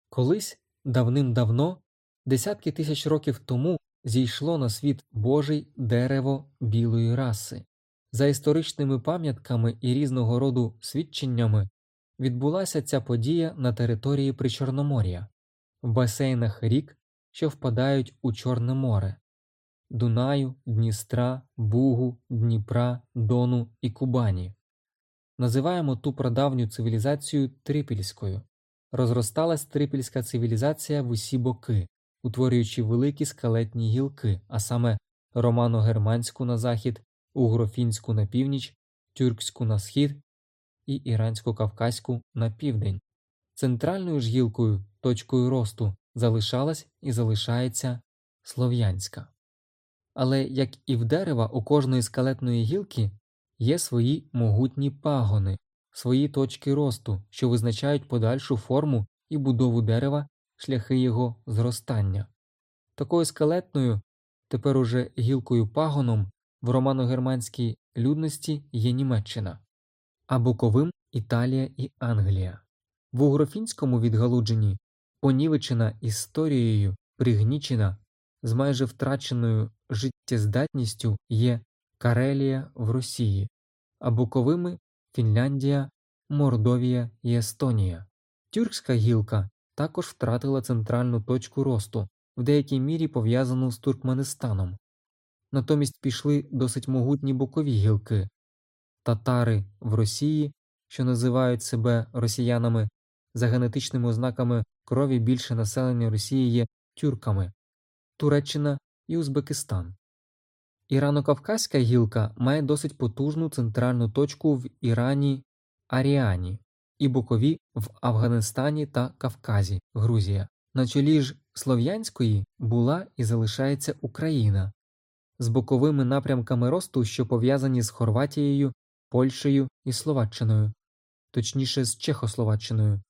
S1: Колись давним-давно, десятки тисяч років тому, зійшло на світ Божий дерево білої раси. За історичними пам'ятками і різного роду свідченнями відбулася ця подія на території Причорномор'я, в басейнах рік, що впадають у Чорне море Дунаю, Дністра, Бугу, Дніпра, Дону і Кубані. Називаємо ту прадавню цивілізацію Трипільською. Розросталась трипільська цивілізація в усі боки, утворюючи великі скелетні гілки, а саме романо-германську на захід, угрофінську на північ, тюркську на схід і ірансько-кавказьку на південь. Центральною ж гілкою, точкою росту, залишалась і залишається слов'янська. Але, як і в дерева, у кожної скелетної гілки є свої могутні пагони, свої точки росту, що визначають подальшу форму і будову дерева шляхи його зростання. Такою скелетною, тепер уже гілкою пагоном в романо-германській людності є Німеччина, а боковим Італія і Англія. В угрофінському відгалудженні понівечена історією, пригнічена, з майже втраченою життєздатністю є Карелія в Росії, а боковими Фінляндія, Мордовія і Естонія. Тюркська гілка також втратила центральну точку росту, в деякій мірі пов'язану з Туркменистаном. Натомість пішли досить могутні бокові гілки татари в Росії, що називають себе росіянами, за генетичними ознаками крові більше населення Росії є тюрками, Туреччина і Узбекистан. Ірано-Кавказька гілка має досить потужну центральну точку в Ірані Аріані і бокові в Афганистані та Кавказі Грузія. На чолі ж слов'янської була і залишається Україна з боковими напрямками росту, що пов'язані з Хорватією, Польщею і Словаччиною, точніше з Чехословаччиною,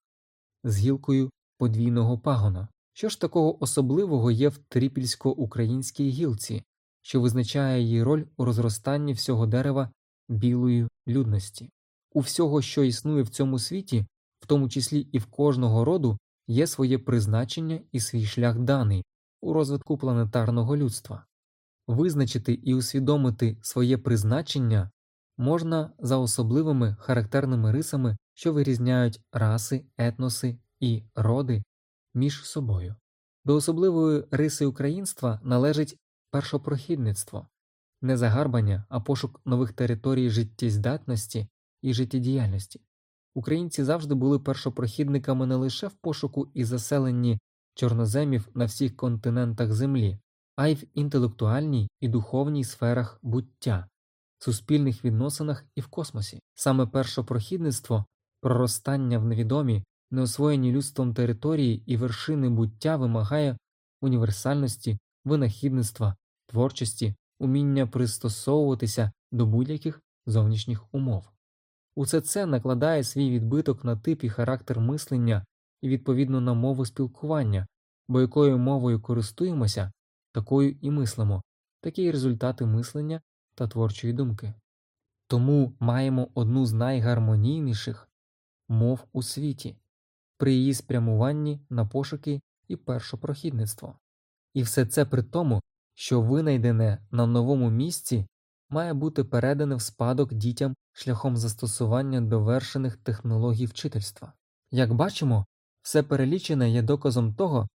S1: з гілкою подвійного пагона. Що ж такого особливого є в трипільсько-українській гілці, що визначає її роль у розростанні всього дерева білої людності? У всього, що існує в цьому світі, в тому числі і в кожного роду, є своє призначення і свій шлях даний у розвитку планетарного людства. Визначити і усвідомити своє призначення можна за особливими характерними рисами, що вирізняють раси, етноси і роди між собою. До особливої риси українства належить першопрохідництво, не загарбання, а пошук нових територій життєздатності і життєдіяльності. Українці завжди були першопрохідниками не лише в пошуку і заселенні чорноземів на всіх континентах Землі, а й в інтелектуальній і духовній сферах буття, суспільних відносинах і в космосі. Саме першопрохідництво, проростання в невідомі, неосвоєні людством території і вершини буття вимагає універсальності, винахідництва, творчості, уміння пристосовуватися до будь-яких зовнішніх умов. Усе це накладає свій відбиток на тип і характер мислення і відповідно на мову спілкування, бо якою мовою користуємося, такою і мислимо, такі й результати мислення та творчої думки. Тому маємо одну з найгармонійніших мов у світі при її спрямуванні на пошуки і першопрохідництво. І все це при тому, що винайдене на новому місці має бути передане в спадок дітям шляхом застосування довершених технологій вчительства. Як бачимо, все перелічене є доказом того,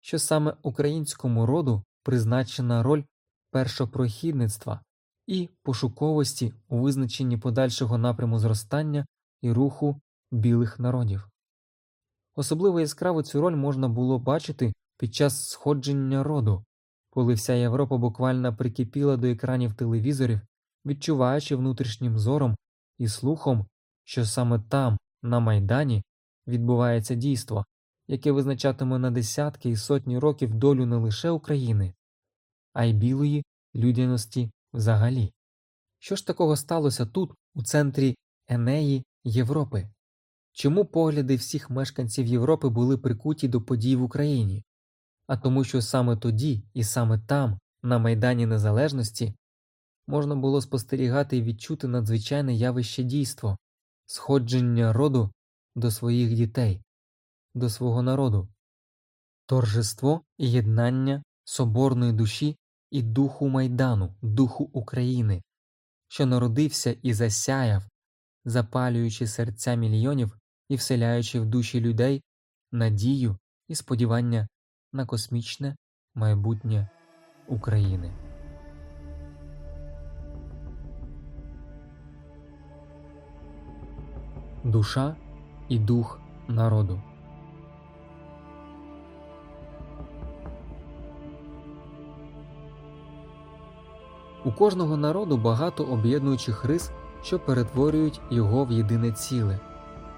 S1: що саме українському роду призначена роль першопрохідництва і пошуковості у визначенні подальшого напряму зростання і руху білих народів. Особливо яскраво цю роль можна було бачити під час сходження роду, коли вся Європа буквально прикипіла до екранів телевізорів, відчуваючи внутрішнім зором і слухом, що саме там, на Майдані, відбувається дійство, яке визначатиме на десятки і сотні років долю не лише України, а й білої людяності взагалі. Що ж такого сталося тут, у центрі Енеї Європи? Чому погляди всіх мешканців Європи були прикуті до подій в Україні? А тому, що саме тоді і саме там, на Майдані Незалежності, можна було спостерігати і відчути надзвичайне явище дійство, сходження роду до своїх дітей, до свого народу, торжество і єднання соборної душі і духу Майдану, духу України, що народився і засяяв, запалюючи серця мільйонів і вселяючи в душі людей надію і сподівання на космічне майбутнє України. Душа і дух народу. У кожного народу багато об'єднуючих рис, що перетворюють його в єдине ціле.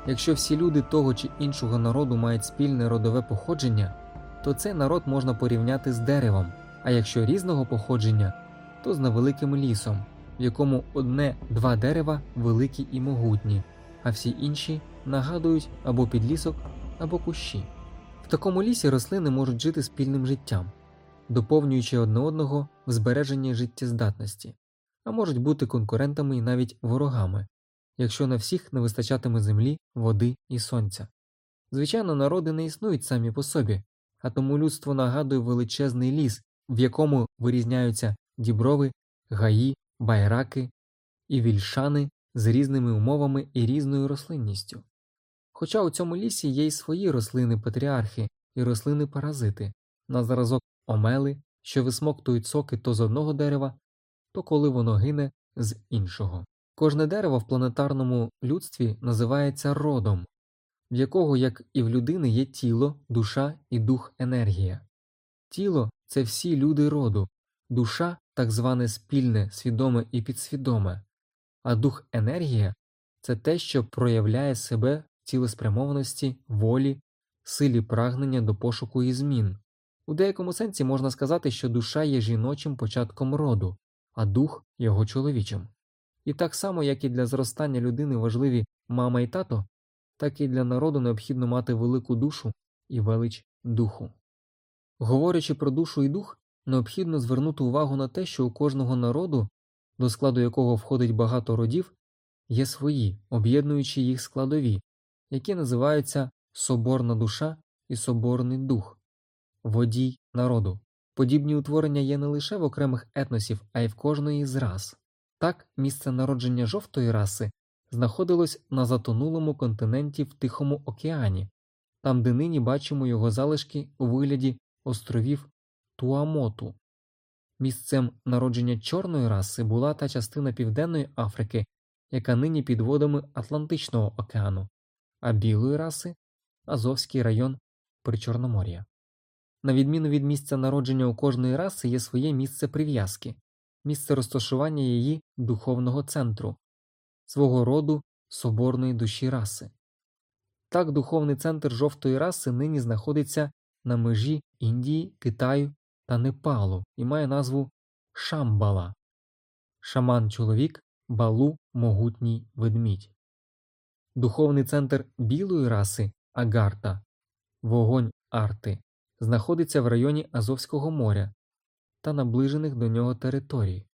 S1: Якщо всі люди того чи іншого народу мають спільне родове походження, то цей народ можна порівняти з деревом, а якщо різного походження, то з невеликим лісом, в якому одне-два дерева великі і могутні, а всі інші нагадують або підлісок, або кущі. В такому лісі рослини можуть жити спільним життям, доповнюючи одне одного в збереженні життєздатності, а можуть бути конкурентами і навіть ворогами, якщо на всіх не вистачатиме землі, води і сонця. Звичайно, народи не існують самі по собі, а тому людство нагадує величезний ліс, в якому вирізняються діброви, гаї, байраки і вільшани з різними умовами і різною рослинністю. Хоча у цьому лісі є й свої рослини патріархи і рослини паразити, на зразок омели, що висмоктують соки то з одного дерева, то коли воно гине з іншого. Кожне дерево в планетарному людстві називається родом, в якого, як і в людини, є тіло, душа і дух енергія. Тіло це всі люди роду, душа так зване спільне, свідоме і підсвідоме, а дух енергія це те, що проявляє себе в цілеспрямованості, волі, силі прагнення до пошуку і змін. У деякому сенсі можна сказати, що душа є жіночим початком роду, а дух його чоловічим. І так само, як і для зростання людини важливі мама і тато, так і для народу необхідно мати велику душу і велич духу. Говорячи про душу і дух, необхідно звернути увагу на те, що у кожного народу, до складу якого входить багато родів, є свої, об'єднуючи їх складові, які називаються соборна душа і соборний дух, водій народу. Подібні утворення є не лише в окремих етносів, а й в кожної з рас. Так, місце народження жовтої раси знаходилось на затонулому континенті в Тихому океані, там, де нині бачимо його залишки у вигляді островів Туамоту. Місцем народження чорної раси була та частина Південної Африки, яка нині під водами Атлантичного океану, а білої раси Азовський район Причорномор'я. На відміну від місця народження у кожної раси є своє місце прив'язки, місце розташування її духовного центру, свого роду соборної душі раси. Так духовний центр жовтої раси нині знаходиться на межі Індії, Китаю та Непалу і має назву Шамбала шаман чоловік, балу могутній ведмідь. Духовний центр білої раси Агарта, вогонь Арти, знаходиться в районі Азовського моря та наближених до нього територій.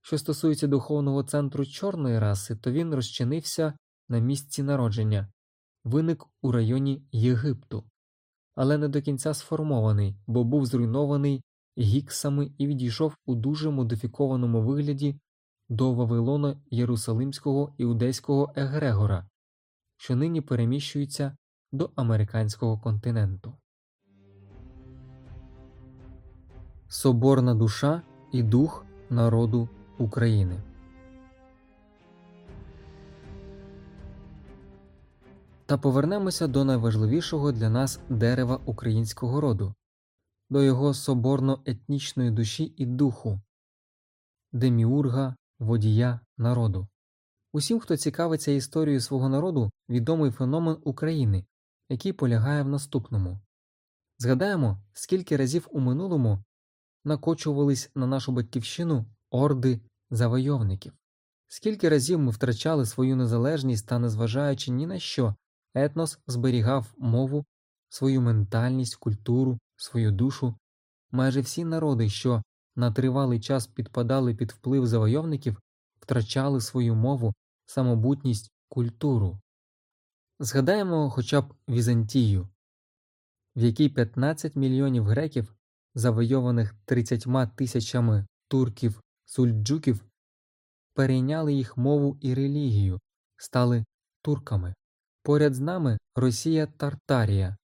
S1: Що стосується духовного центру чорної раси, то він розчинився на місці народження, виник у районі Єгипту, але не до кінця сформований, бо був зруйнований гіксами і відійшов у дуже модифікованому вигляді до Вавилона Єрусалимського іудейського Егрегора, що нині переміщується до американського континенту. Соборна душа і дух народу України. Та повернемося до найважливішого для нас дерева українського роду, до його соборно-етнічної душі і духу, деміурга, водія народу. Усім, хто цікавиться історією свого народу, відомий феномен України, який полягає в наступному згадаємо, скільки разів у минулому накочувались на нашу батьківщину орди завойовників, скільки разів ми втрачали свою незалежність та, незважаючи ні на що, етнос зберігав мову, свою ментальність, культуру, свою душу, майже всі народи, що на тривалий час підпадали під вплив завойовників, втрачали свою мову, самобутність, культуру. Згадаємо хоча б Візантію, в якій 15 мільйонів греків, завойованих 30 тисячами турків сульджуків, перейняли їх мову і релігію, стали турками. Поряд з нами Росія Тартарія,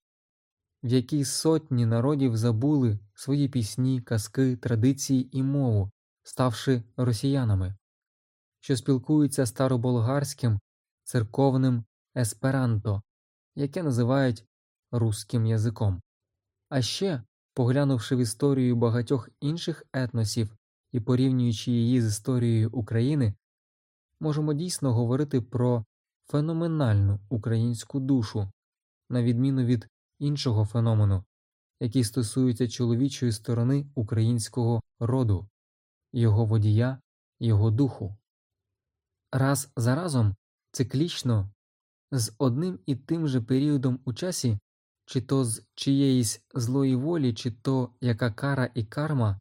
S1: в якій сотні народів забули свої пісні, казки, традиції і мову, ставши росіянами, що спілкуються староболгарським церковним есперанто, яке називають руським язиком. А ще, поглянувши в історію багатьох інших етносів і порівнюючи її з історією України, можемо дійсно говорити про феноменальну українську душу, на відміну від іншого феномену, який стосується чоловічої сторони українського роду, його водія, його духу. Раз за разом циклічно, з одним і тим же періодом у часі, чи то з чиєїсь злої волі, чи то яка кара і карма,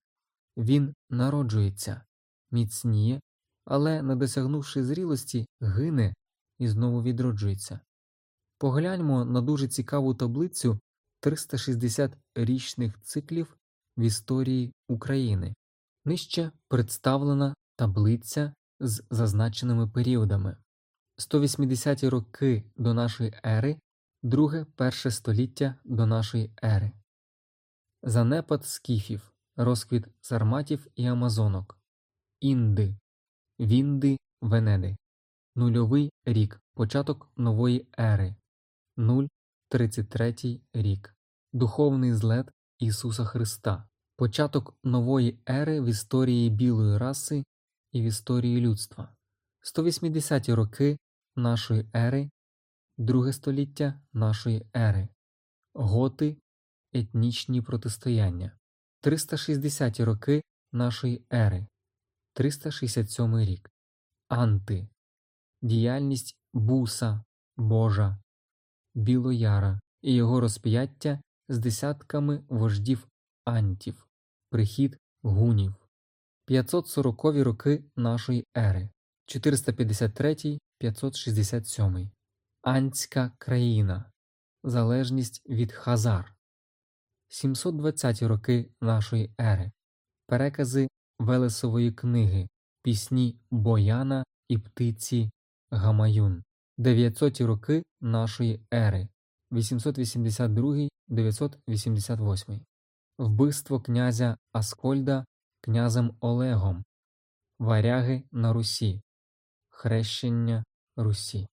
S1: він народжується, міцніє, але, не досягнувши зрілості, гине і знову відроджується. Погляньмо на дуже цікаву таблицю 360 річних циклів в історії України. Нижче представлена таблиця з зазначеними періодами. 180 роки до нашої ери, друге перше століття до нашої ери. Занепад скіфів, розквіт сарматів і амазонок, інди, вінди, венеди, нульовий рік, початок нової ери, 033 рік, духовний злет Ісуса Христа, початок нової ери в історії білої раси і в історії людства, 180 роки нашої ери, друге століття нашої ери, готи, етнічні протистояння, 360 роки нашої ери, 367 рік, анти, діяльність буса, Божа, Білояра і його розп'яття з десятками вождів антів, прихід гунів, 540 роки нашої ери, 453-567, Антська країна, залежність від Хазар, 720 роки нашої ери, перекази Велесової книги, пісні Бояна і птиці Гамаюн, 900 роки нашої ери, 882-988, вбивство князя Аскольда князем Олегом, варяги на Русі, хрещення Русі,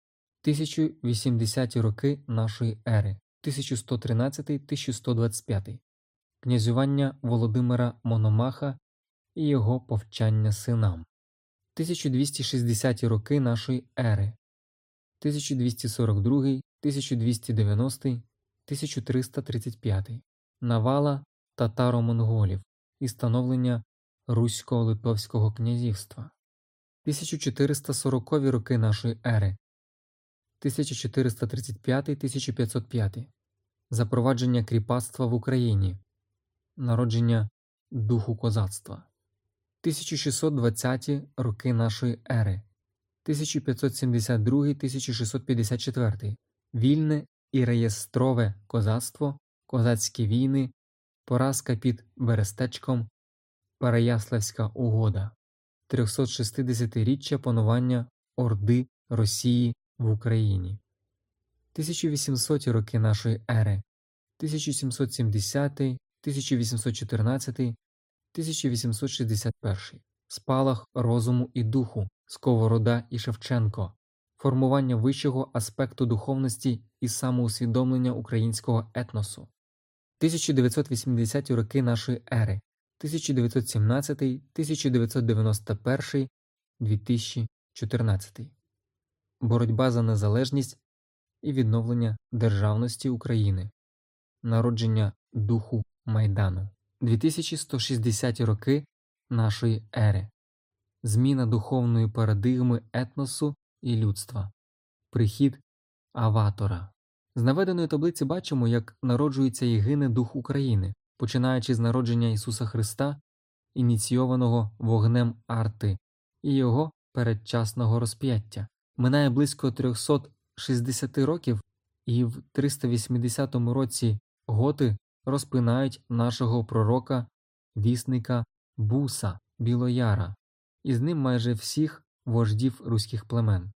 S1: 1080 роки нашої ери, 1113-1125, князювання Володимира Мономаха і його повчання синам, 1260 роки нашої ери, 1242, 1290, 1335, навала татаро-монголів і становлення Русько-Литовського князівства, 1440 роки нашої ери, 1435-1505, запровадження кріпацтва в Україні, народження духу козацтва, 1620 роки нашої ери, 1572-1654, вільне і реєстрове козацтво, козацькі війни, поразка під Берестечком, Переяславська угода, 360-річчя панування Орди Росії в Україні, 1800 роки нашої ери, 1770, 1814, 1861, спалах розуму і духу, Сковорода і Шевченко, формування вищого аспекту духовності і самоусвідомлення українського етносу, 1980 роки нашої ери, 1917, 1991, 2014, боротьба за незалежність і відновлення державності України, народження духу Майдану, 2160 роки нашої ери, зміна духовної парадигми етносу і людства, прихід аватора. З наведеної таблиці бачимо, як народжується і гине дух України, починаючи з народження Ісуса Христа, ініційованого вогнем арти, і його передчасного розп'яття. Минає близько 360 років, і в 380 році готи розпинають нашого пророка, вісника Буса Білояра, і з ним майже всіх вождів руських племен.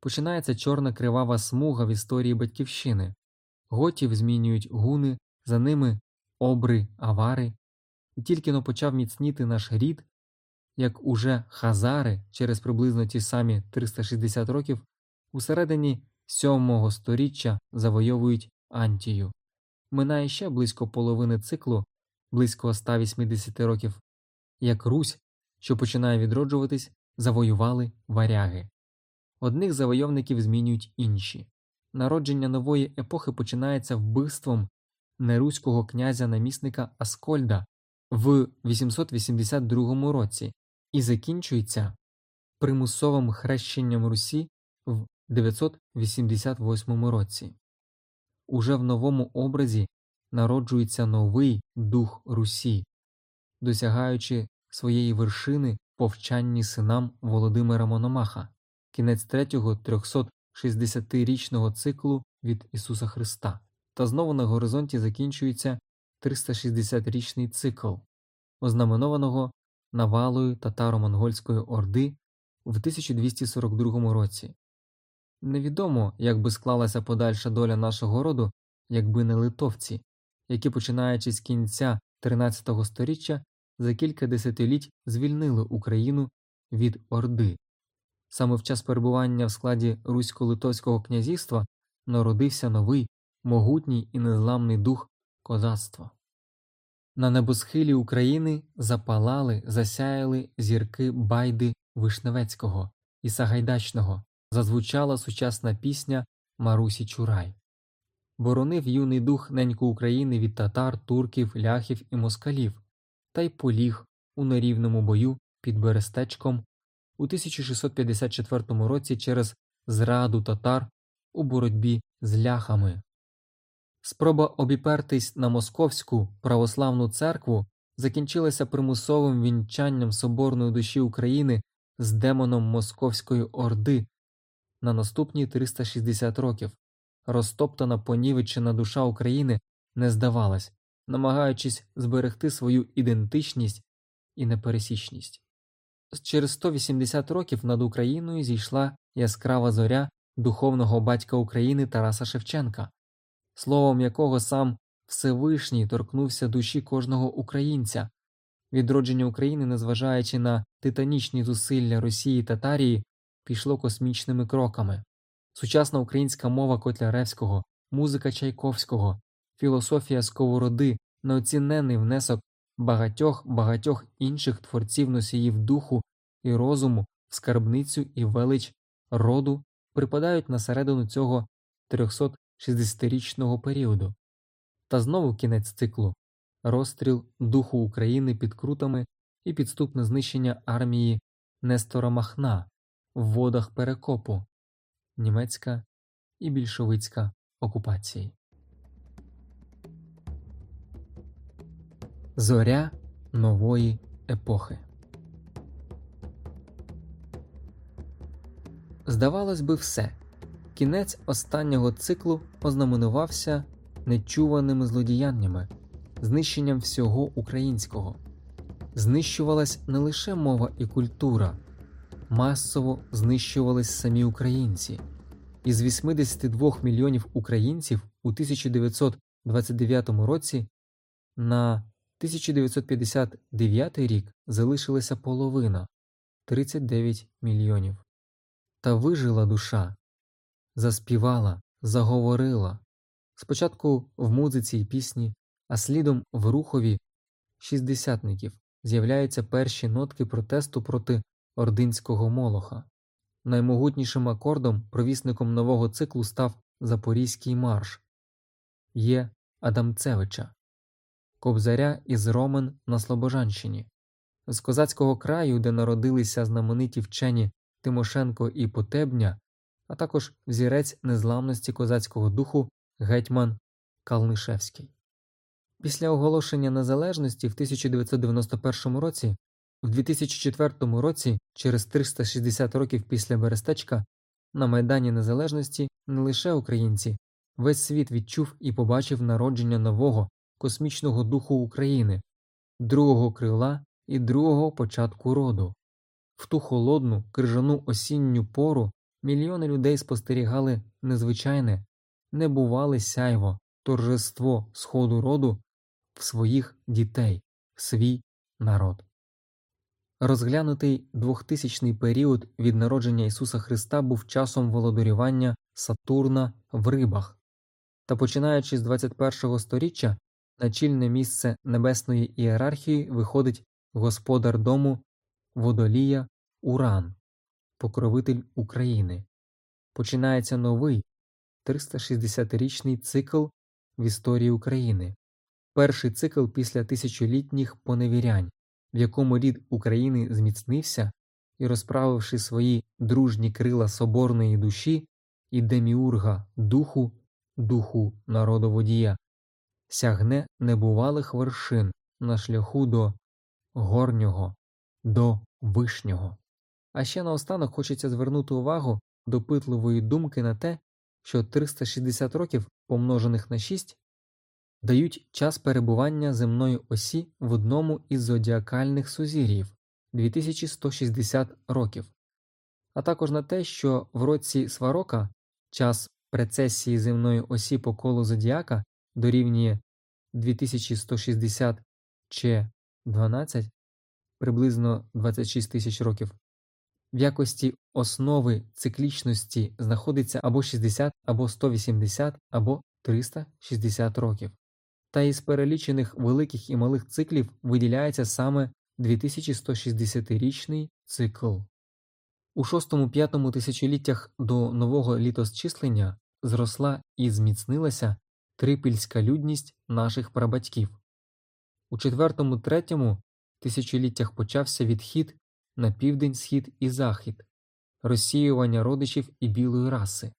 S1: Починається чорна кривава смуга в історії Батьківщини, готів змінюють гуни, за ними обри, авари, і тільки но почав міцніти наш рід, як уже хазари через приблизно ті самі 360 років у середині сьомого сторіччя завойовують Антію. Минає ще близько половини циклу, близько 180 років, як Русь, що починає відроджуватись, завоювали варяги. Одних завойовників змінюють інші. Народження нової епохи починається вбивством неруського князя намісника Аскольда в 882 році і закінчується примусовим хрещенням Русі в 988 році. Уже в новому образі народжується новий дух Русі, досягаючи своєї вершини повчанні синам Володимира Мономаха, кінець третього 360-річного циклу від Ісуса Христа, та знову на горизонті закінчується 360-річний цикл, ознаменованого навалою татаро-монгольської орди в 1242 році. Невідомо, як би склалася подальша доля нашого роду, якби не литовці, які, починаючи з кінця 13 століття, за кілька десятиліть звільнили Україну від Орди. Саме в час перебування в складі Русько-Литовського князівства народився новий, могутній і незламний дух козацтва. На небосхилі України запалали, засяяли зірки байди Вишневецького і Сагайдачного, зазвучала сучасна пісня Марусі Чурай. Боронив юний дух неньку України від татар, турків, ляхів і москалів, та й поліг у нерівному бою під Берестечком у 1654 році через зраду татар у боротьбі з ляхами. Спроба обіпертись на московську православну церкву закінчилася примусовим вінчанням соборної душі України з демоном Московської Орди на наступні 360 років. Розтоптана понівечена душа України не здавалась, намагаючись зберегти свою ідентичність і непересічність. Через 180 років над Україною зійшла яскрава зоря духовного батька України Тараса Шевченка, словом якого сам Всевишній торкнувся душі кожного українця. Відродження України, незважаючи на титанічні зусилля Росії та Татарії, пішло космічними кроками. Сучасна українська мова Котляревського, музика Чайковського, філософія Сковороди, неоцінений внесок багатьох багатьох інших творців носіїв духу і розуму в скарбницю і велич роду припадають на середину цього 360-річного періоду. Та знову кінець циклу розстріл духу України під крутами і підступне знищення армії Нестора Махна в водах Перекопу, німецька і більшовицька окупації. Зоря нової епохи. Здавалось би, все. Кінець останнього циклу ознаменувався нечуваними злодіяннями, знищенням всього українського. Знищувалась не лише мова і культура, масово знищувались самі українці. Із 82 мільйонів українців у 1929 році на 1959 рік залишилася половина 39 мільйонів. Та вижила душа, заспівала, заговорила. Спочатку в музиці й пісні, а слідом в рухові шістдесятників з'являються перші нотки протесту проти ординського молоха. Наймогутнішим акордом, провісником нового циклу став Запорізький марш Є Адамцевича, Кобзаря із Ромен на Слобожанщині, з козацького краю, де народилися знамениті вчені Тимошенко і Потебня, а також взірець незламності козацького духу гетьман Калнишевський. Після оголошення незалежності в 1991 році, в 2004 році, через 360 років після Берестечка, на Майдані Незалежності не лише українці, весь світ відчув і побачив народження нового космічного духу України, другого крила і другого початку роду. В ту холодну, крижану осінню пору мільйони людей спостерігали незвичайне, небувале сяйво, торжество сходу роду в своїх дітей, в свій народ. Розглянутий двохтисячний період від народження Ісуса Христа був часом володарювання Сатурна в рибах, та починаючи з 21 століття на чільне місце небесної ієрархії виходить господар дому водолія Уран, покровитель України. Починається новий 360-річний цикл в історії України, перший цикл після тисячолітніх поневірянь, в якому рід України зміцнився і, розправивши свої дружні крила соборної душі і деміурга духу, духу народоводія, сягне небувалих вершин на шляху до горнього, до вишнього. А ще наостанок хочеться звернути увагу допитливої думки на те, що 360 років, помножених на 6, дають час перебування земної осі в одному із зодіакальних сузір'їв 2160 років. а також на те, що в році Сварока час прецесії земної осі по колу зодіака дорівнює 2160 ч 12 приблизно 26 тисяч років. В якості основи циклічності знаходиться або 60, або 180, або 360 років. Та із перелічених великих і малих циклів виділяється саме 2160-річний цикл. У 6-5 тисячоліттях до нового літосчислення зросла і зміцнилася трипільська людність наших прабатьків. У 4-3 тисячоліттях почався відхід на південь, схід і захід, розсіювання родичів і білої раси.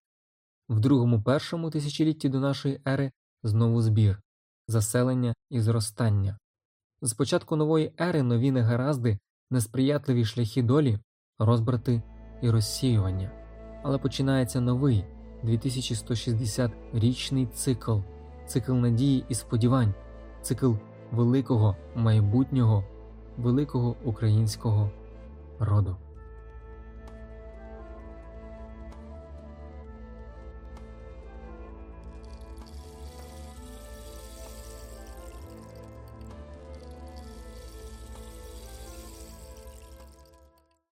S1: В другому першому тисячолітті до нашої ери знову збір, заселення і зростання. З початку нової ери нові негаразди, несприятливі шляхи долі, розбрати і розсіювання, але починається новий 2160-річний цикл, цикл надії і сподівань, цикл великого майбутнього, великого українського роду.